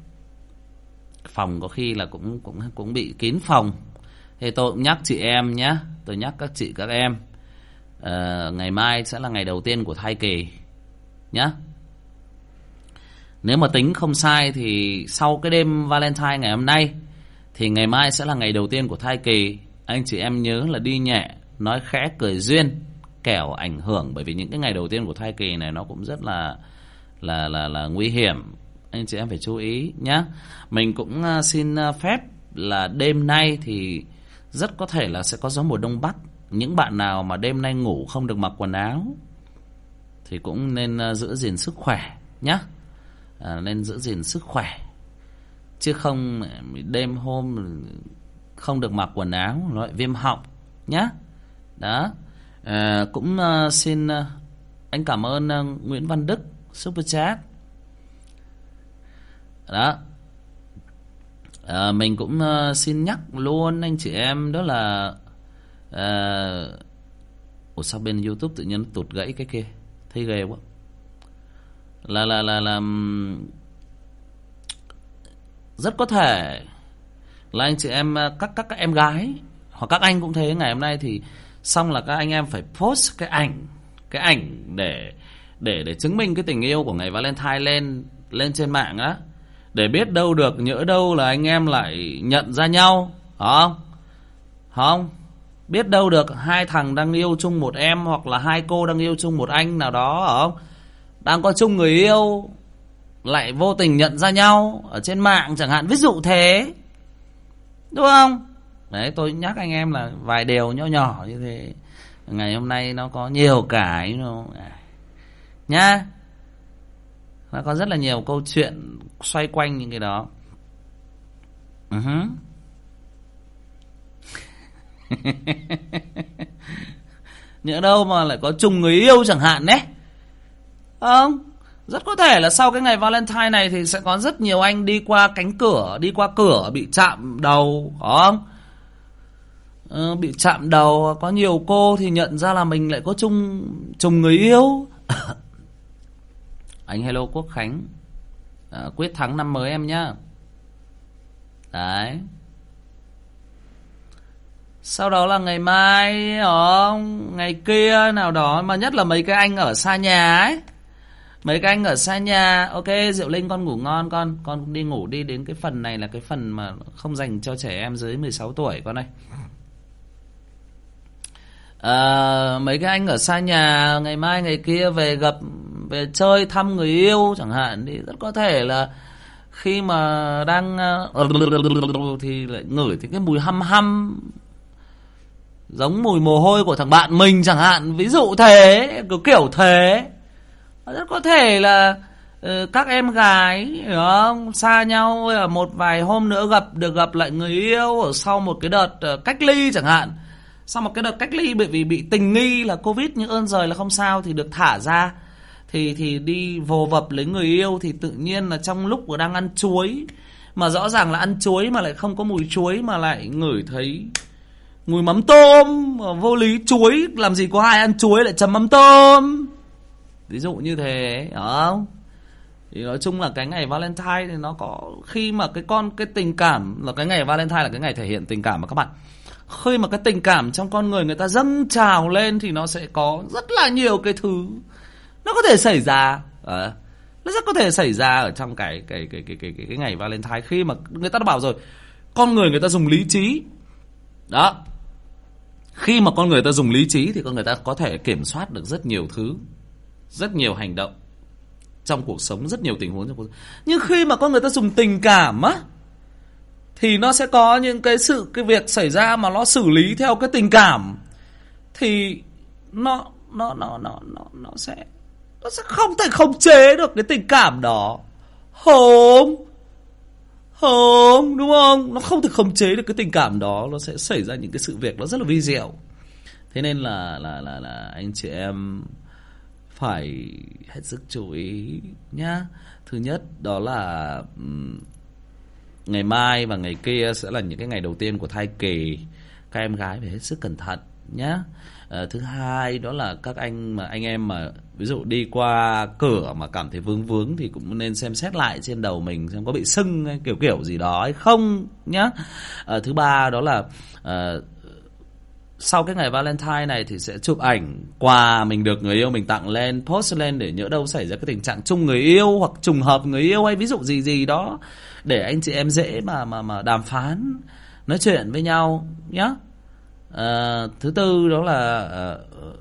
Phòng có khi là cũng cũng cũng bị kín phòng. Thì tôi cũng nhắc chị em nhé tôi nhắc các chị các em. À, ngày mai sẽ là ngày đầu tiên của thai kỳ nhé nếu mà tính không sai thì sau cái đêm Valentine ngày hôm nay Thì ngày mai sẽ là ngày đầu tiên của thai kỳ. Anh chị em nhớ là đi nhẹ Nói khẽ cười duyên Kẻo ảnh hưởng. Bởi vì những cái ngày đầu tiên của thai kỳ này Nó cũng rất là là là, là nguy hiểm. Anh chị em phải chú ý nhá. Mình cũng à, xin à, phép là đêm nay thì Rất có thể là sẽ có gió mùa đông bắc. Những bạn nào mà đêm nay ngủ không được mặc quần áo Thì cũng nên à, giữ gìn sức khỏe nhá à, nên giữ gìn sức khỏe chứ không đêm hôm không được mặc quần áo loại viêm họng nhá. Đó. À, cũng uh, xin uh, anh cảm ơn uh, Nguyễn Văn Đức super chat đó. À, mình cũng uh, xin nhắc luôn anh chị em đó là uh, ủa sao bên YouTube tự nhiên tụt gãy cái kia thấy ghê quá là là là là rất có thể là anh chị em ờ, các các các em gái, hoặc các anh cũng thế, ngày hôm nay thì xong là các anh em phải post cái ảnh cái ảnh để để để chứng minh cái tình yêu của ngày Valentine lên lên trên mạng á. Để biết đâu được, nhỡ đâu là anh em lại nhận ra nhau không? Không? Biết đâu được, hai thằng đang yêu chung một em hoặc là hai cô đang yêu chung một anh nào đó không? đang có chung người yêu, lại vô tình nhận ra nhau ở trên mạng chẳng hạn. Ví dụ thế. Đúng không? Đấy, tôi nhắc anh em là vài điều nhỏ nhỏ như thế. Ngày hôm nay nó có nhiều cái nó à. nhá. Nó có rất là nhiều câu chuyện xoay quanh những cái đó. Ừ uh -huh. nhỡ đâu mà lại có chung người yêu chẳng hạn đấy không, rất có thể là sau cái ngày Valentine này thì sẽ có rất nhiều anh đi qua cánh cửa, đi qua cửa bị chạm đầu, không? Ừ, bị chạm đầu, có nhiều cô thì nhận ra là mình lại có chung chung người yêu. anh hello Quốc Khánh. À, quyết thắng năm mới em nhá. Đấy. Sau đó là ngày mai, không? Ngày kia nào đó mà nhất là mấy cái anh ở xa nhà ấy mấy cái anh ở xa nhà ok diệu linh con ngủ ngon con con đi ngủ đi đến cái phần này là cái phần mà không dành cho trẻ em dưới 16 tuổi con này à, ờ, mấy cái anh ở xa nhà ngày mai ngày kia về gặp về chơi thăm người yêu chẳng hạn thì rất có thể là khi mà đang ờ, thì lại ngửi thấy cái mùi hăm hăm giống mùi mồ hôi của thằng bạn mình chẳng hạn. Ví dụ thế kiểu thế rất có thể là ờ, các em gái, hiểu không? Xa nhau ờ, một vài hôm nữa gặp, được gặp lại người yêu ở sau một cái đợt ờ, cách ly chẳng hạn. Sau một cái đợt cách ly, bởi vì bị tình nghi là covid nhưng ơn rời là không sao thì được thả ra. Thì thì đi vồ vập lấy người yêu thì tự nhiên là trong lúc đang ăn chuối, mà rõ ràng là ăn chuối mà lại không có mùi chuối mà lại ngửi thấy mùi mắm tôm vô lý. Chuối, làm gì có ai ăn chuối lại chấm mắm tôm? ví dụ như thế hiểu không? Thì nói chung là cái ngày Valentine thì nó có khi mà cái con cái tình cảm là cái ngày Valentine là cái ngày thể hiện tình cảm mà các bạn. Khi mà cái tình cảm trong con người người ta dâng trào lên thì nó sẽ có rất là nhiều cái thứ nó có thể xảy ra. À, nó rất có thể xảy ra ở trong cái cái cái cái cái cái, cái ngày Valentine. Khi mà người ta đã bảo rồi con người người ta dùng lý trí. Đó. Khi mà con người ta dùng lý trí thì con người ta có thể kiểm soát được rất nhiều thứ rất nhiều hành động. Trong cuộc sống rất nhiều tình huống trong cuộc sống. nhưng khi mà con người ta dùng tình cảm á, thì nó sẽ có những cái sự, cái việc xảy ra mà nó xử lý theo cái tình cảm, thì nó nó nó nó nó nó sẽ nó sẽ không thể khống chế được cái tình cảm đó. Không. Không, đúng không? Nó không thể khống chế được cái tình cảm đó. Nó sẽ xảy ra những cái sự việc nó rất là vi diệu. Thế nên là là là là anh chị em phải hết sức chú ý nhá. Thứ nhất đó là ngày mai và ngày kia sẽ là những cái ngày đầu tiên của thai kỳ. Các em gái phải hết sức cẩn thận nhá. Ờ, thứ hai đó là các anh mà anh em mà ví dụ đi qua cửa mà cảm thấy vướng vướng thì cũng nên xem xét lại trên đầu mình xem có bị sưng kiểu kiểu gì đó hay không nhá. Ờ, thứ ba đó là à, sau cái ngày Valentine này thì sẽ chụp ảnh quà mình được người yêu mình tặng lên post lên để nhớ đâu xảy ra cái tình trạng chung người yêu hoặc trùng hợp người yêu hay ví dụ gì gì đó để anh chị em dễ mà mà mà đàm phán nói chuyện với nhau nhá. À, thứ tư đó là à,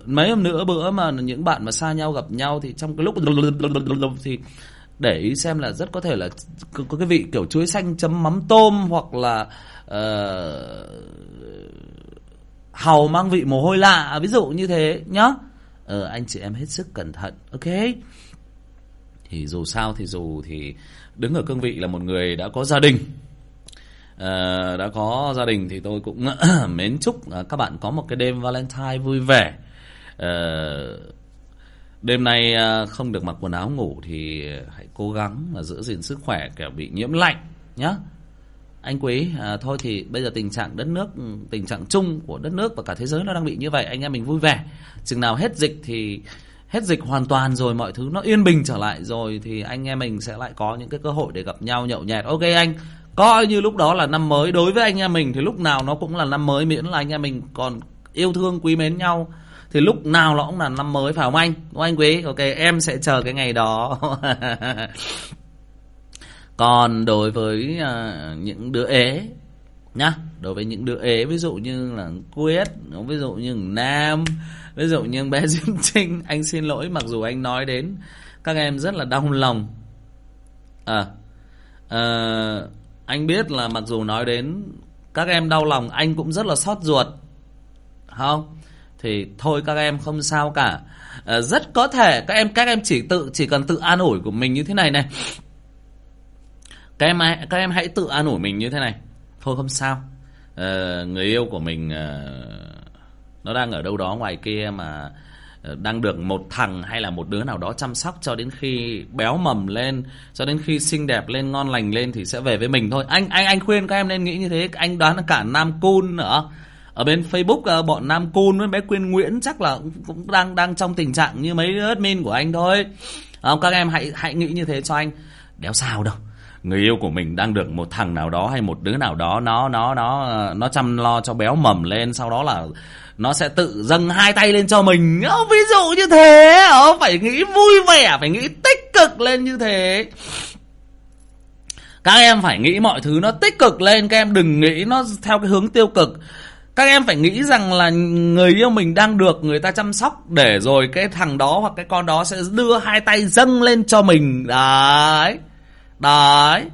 mấy hôm nữa bữa mà những bạn mà xa nhau gặp nhau thì trong cái lúc thì để ý xem là rất có thể là có cái vị kiểu chuối xanh chấm mắm tôm hoặc là ờ, hàu mang vị mồ hôi lạ. À, ví dụ như thế nhá. Ờ, anh chị em hết sức cẩn thận ok? Thì dù sao thì dù thì đứng ở cương vị là một người đã có gia đình. À, đã có gia đình thì tôi cũng mến chúc à, các bạn có một cái đêm valentine vui vẻ. À, đêm nay à, không được mặc quần áo ngủ thì hãy cố gắng mà giữ gìn sức khỏe kẻo bị nhiễm lạnh nhé anh quý à, thôi thì bây giờ tình trạng đất nước ừ, tình trạng chung của đất nước và cả thế giới nó đang bị như vậy anh em mình vui vẻ. Chừng nào hết dịch thì hết dịch hoàn toàn rồi mọi thứ nó yên bình trở lại rồi thì anh em mình sẽ lại có những cái cơ hội để gặp nhau nhậu nhẹt. Ok anh coi như lúc đó là năm mới. Đối với anh em mình thì lúc nào nó cũng là năm mới miễn là anh em mình còn yêu thương quý mến nhau. Thì lúc nào nó cũng là năm mới phải không anh? Đúng không anh quý? Ok em sẽ chờ cái ngày đó. còn đối với uh, những đứa ế nhá đối với những đứa ế ví dụ như là quyết ví dụ như nam ví dụ như bé diễm trinh anh xin lỗi mặc dù anh nói đến các em rất là đau lòng. À, à anh biết là mặc dù nói đến các em đau lòng anh cũng rất là xót ruột không? Thì thôi các em không sao cả. À, rất có thể các em các em chỉ tự chỉ cần tự an ủi của mình như thế này này các em các em hãy tự an ủi mình như thế này. Thôi không sao. À, người yêu của mình à, nó đang ở đâu đó ngoài kia mà ờ, đang được một thằng hay là một đứa nào đó chăm sóc cho đến khi béo mầm lên cho đến khi xinh đẹp lên ngon lành lên thì sẽ về với mình thôi. Anh anh anh khuyên các em nên nghĩ như thế. Anh đoán cả nam cun nữa. Ở bên facebook bọn nam cun với bé quyên nguyễn chắc là cũng đang đang trong tình trạng như mấy admin của anh thôi. Các em hãy hãy nghĩ như thế cho anh. Đéo sao đâu người yêu của mình đang được một thằng nào đó hay một đứa nào đó, nó nó nó nó chăm lo cho béo mầm lên, sau đó là nó sẽ tự dâng hai tay lên cho mình. Ví dụ như thế phải nghĩ vui vẻ, phải nghĩ tích cực lên như thế. Các em phải nghĩ mọi thứ nó tích cực lên, các em đừng nghĩ nó theo cái hướng tiêu cực. Các em phải nghĩ rằng là người yêu mình đang được người ta chăm sóc để rồi cái thằng đó hoặc cái con đó sẽ đưa hai tay dâng lên cho mình. Đấy. Đấy.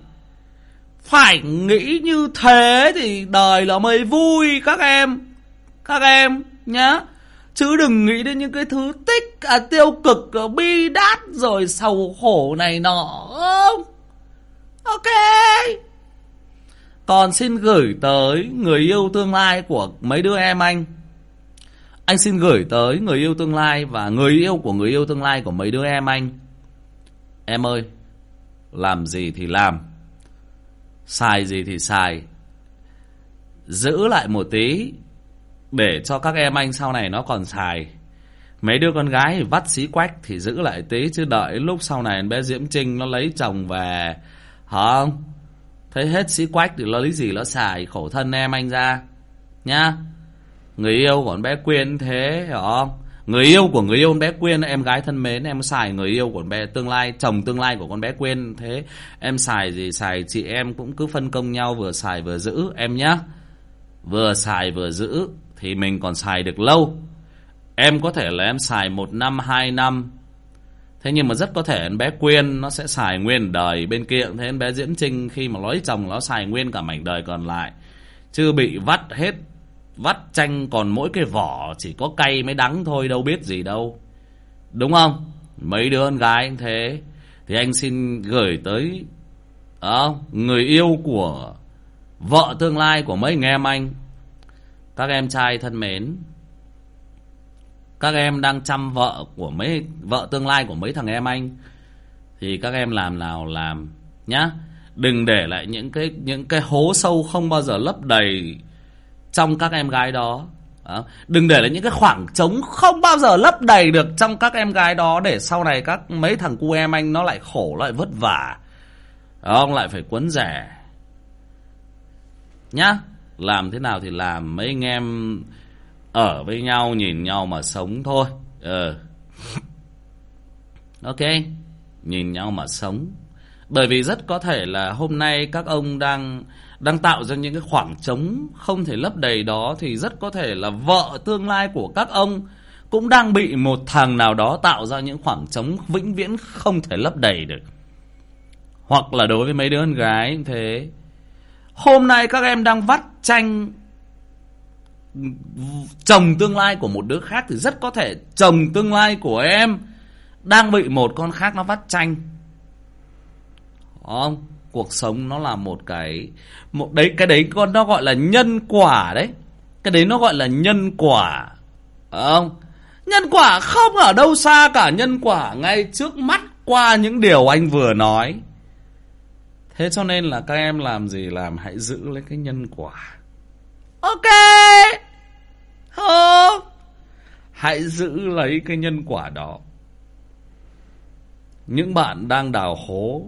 Phải nghĩ như thế thì đời là mới vui các em. Các em nhá. Chứ đừng nghĩ đến những cái thứ tích à, tiêu cực à, bi đát rồi sầu khổ này nọ không? Ok. Còn xin gửi tới người yêu tương lai của mấy đứa em anh. Anh xin gửi tới người yêu tương lai và người yêu của người yêu tương lai của mấy đứa em anh. Em ơi làm gì thì làm. Xài gì thì xài giữ lại một tí để cho các em anh sau này nó còn xài. Mấy đứa con gái vắt xí quách thì giữ lại tí chứ đợi lúc sau này bé diễm trinh nó lấy chồng về. Không thấy hết xí quách thì nó lấy gì nó xài? Khổ thân em anh ra. Nhá. Người yêu của bé quyên thế, hiểu không? Người yêu của người yêu con bé Quyên, Em gái thân mến, em xài người yêu của con bé, tương lai, Chồng tương lai của con bé Quyên. Thế em xài gì? Xài chị em cũng cứ phân công nhau, Vừa xài vừa giữ. Em nhá, Vừa xài vừa giữ Thì mình còn xài được lâu. Em có thể là em xài một năm, hai năm. Thế nhưng mà rất có thể bé Quyên nó sẽ xài nguyên đời bên kia. Thế bé Diễm Trinh khi mà nói chồng, nó xài nguyên cả mảnh đời còn lại. Chưa bị vắt hết Vắt chanh còn mỗi cái vỏ Chỉ có cay mới đắng thôi đâu biết gì đâu. Đúng không? Mấy đứa con gái anh thế. Thì anh xin gửi tới à, Người yêu của Vợ tương lai của mấy anh em anh. Các em trai thân mến Các em đang chăm vợ của mấy Vợ tương lai của mấy thằng em anh. Thì các em làm nào làm Nhá. Đừng để lại những cái những cái hố sâu không bao giờ lấp đầy trong các em gái đó. Đừng để là những cái khoảng trống không bao giờ lấp đầy được trong các em gái đó để sau này các mấy thằng cu em anh nó lại khổ nó lại vất vả. Ông lại phải quấn rẻ. Nhá, làm thế nào thì làm, mấy anh em ở với nhau, nhìn nhau mà sống thôi. Ừ. ok, nhìn nhau mà sống. Bởi vì rất có thể là hôm nay các ông đang đang tạo ra những cái khoảng trống không thể lấp đầy đó thì rất có thể là vợ tương lai của các ông cũng đang bị một thằng nào đó tạo ra những khoảng trống vĩnh viễn không thể lấp đầy được. Hoặc là đối với mấy đứa con gái như thế. Hôm nay các em đang vắt tranh chồng tương lai của một đứa khác thì rất có thể chồng tương lai của em đang bị một con khác nó vắt tranh không? cuộc sống nó là một cái, một đấy, cái đấy con nó gọi là nhân quả đấy. Cái đấy nó gọi là nhân quả. Ờ, không nhân quả không ở đâu xa cả nhân quả, ngay trước mắt qua những điều anh vừa nói. Thế cho nên là các em làm gì làm, hãy giữ lấy cái nhân quả. Ok. Không hãy giữ lấy cái nhân quả đó. Những bạn đang đào hố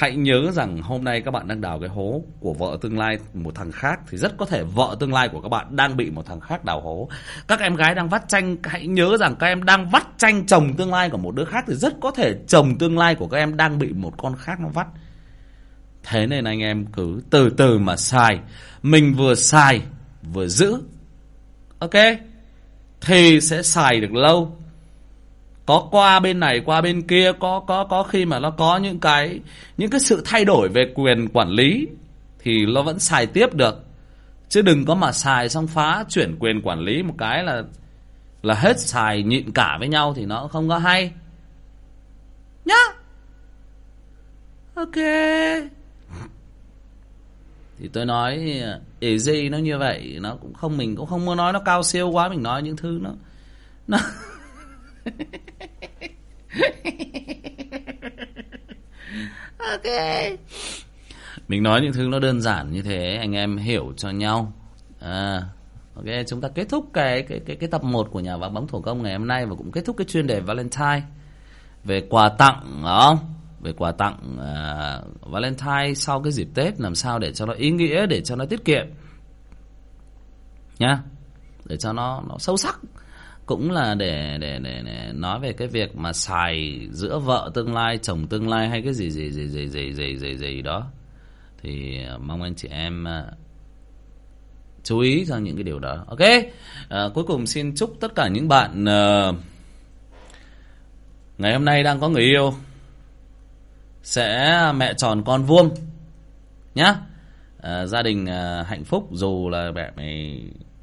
Hãy nhớ rằng hôm nay các bạn đang đào cái hố của vợ tương lai một thằng khác thì rất có thể vợ tương lai của các bạn đang bị một thằng khác đào hố. Các em gái đang vắt tranh hãy nhớ rằng các em đang vắt tranh chồng tương lai của một đứa khác thì rất có thể chồng tương lai của các em đang bị một con khác nó vắt. Thế nên anh em cứ từ từ mà xài. Mình vừa xài, vừa giữ. Ok. Thì sẽ xài được lâu có qua bên này, qua bên kia, có có có khi mà nó có những cái những cái sự thay đổi về quyền quản lý thì nó vẫn xài tiếp được. Chứ đừng có mà xài xong phá chuyển quyền quản lý một cái là là hết xài nhịn cả với nhau thì nó không có hay. Nhá! Ok. Thì tôi nói ỷ gì nó như vậy, nó cũng không, mình cũng không muốn nói nó cao siêu quá, mình nói những thứ nó nó ok. Mình nói những thứ nó đơn giản như thế anh em hiểu cho nhau. À ok chúng ta kết thúc cái cái cái, cái tập 1 của nhà báo bóng thủ công ngày hôm nay và cũng kết thúc cái chuyên đề valentine. Về quà tặng đó về quà tặng uh, valentine sau cái dịp tết làm sao để cho nó ý nghĩa để cho nó tiết kiệm. Nhá. Để cho nó nó sâu sắc cũng là để, để để để nói về cái việc mà xài giữa vợ tương lai chồng tương lai hay cái gì gì gì gì gì gì gì gì đó. Thì à, mong anh chị em à, chú ý cho những cái điều đó. Ok? À, cuối cùng xin chúc tất cả những bạn uh, ngày hôm nay đang có người yêu sẽ mẹ tròn con vuông nhá. À, gia đình à, hạnh phúc dù là mẹ mày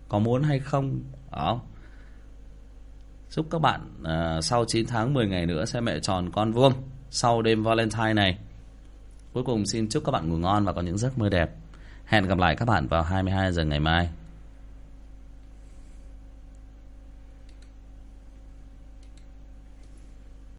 có muốn hay không. Đó. Chúc các bạn uh, sau 9 tháng 10 ngày nữa sẽ mẹ tròn con vuông sau đêm Valentine này. Cuối cùng xin chúc các bạn ngủ ngon và có những giấc mơ đẹp. Hẹn gặp lại các bạn vào 22 giờ ngày mai.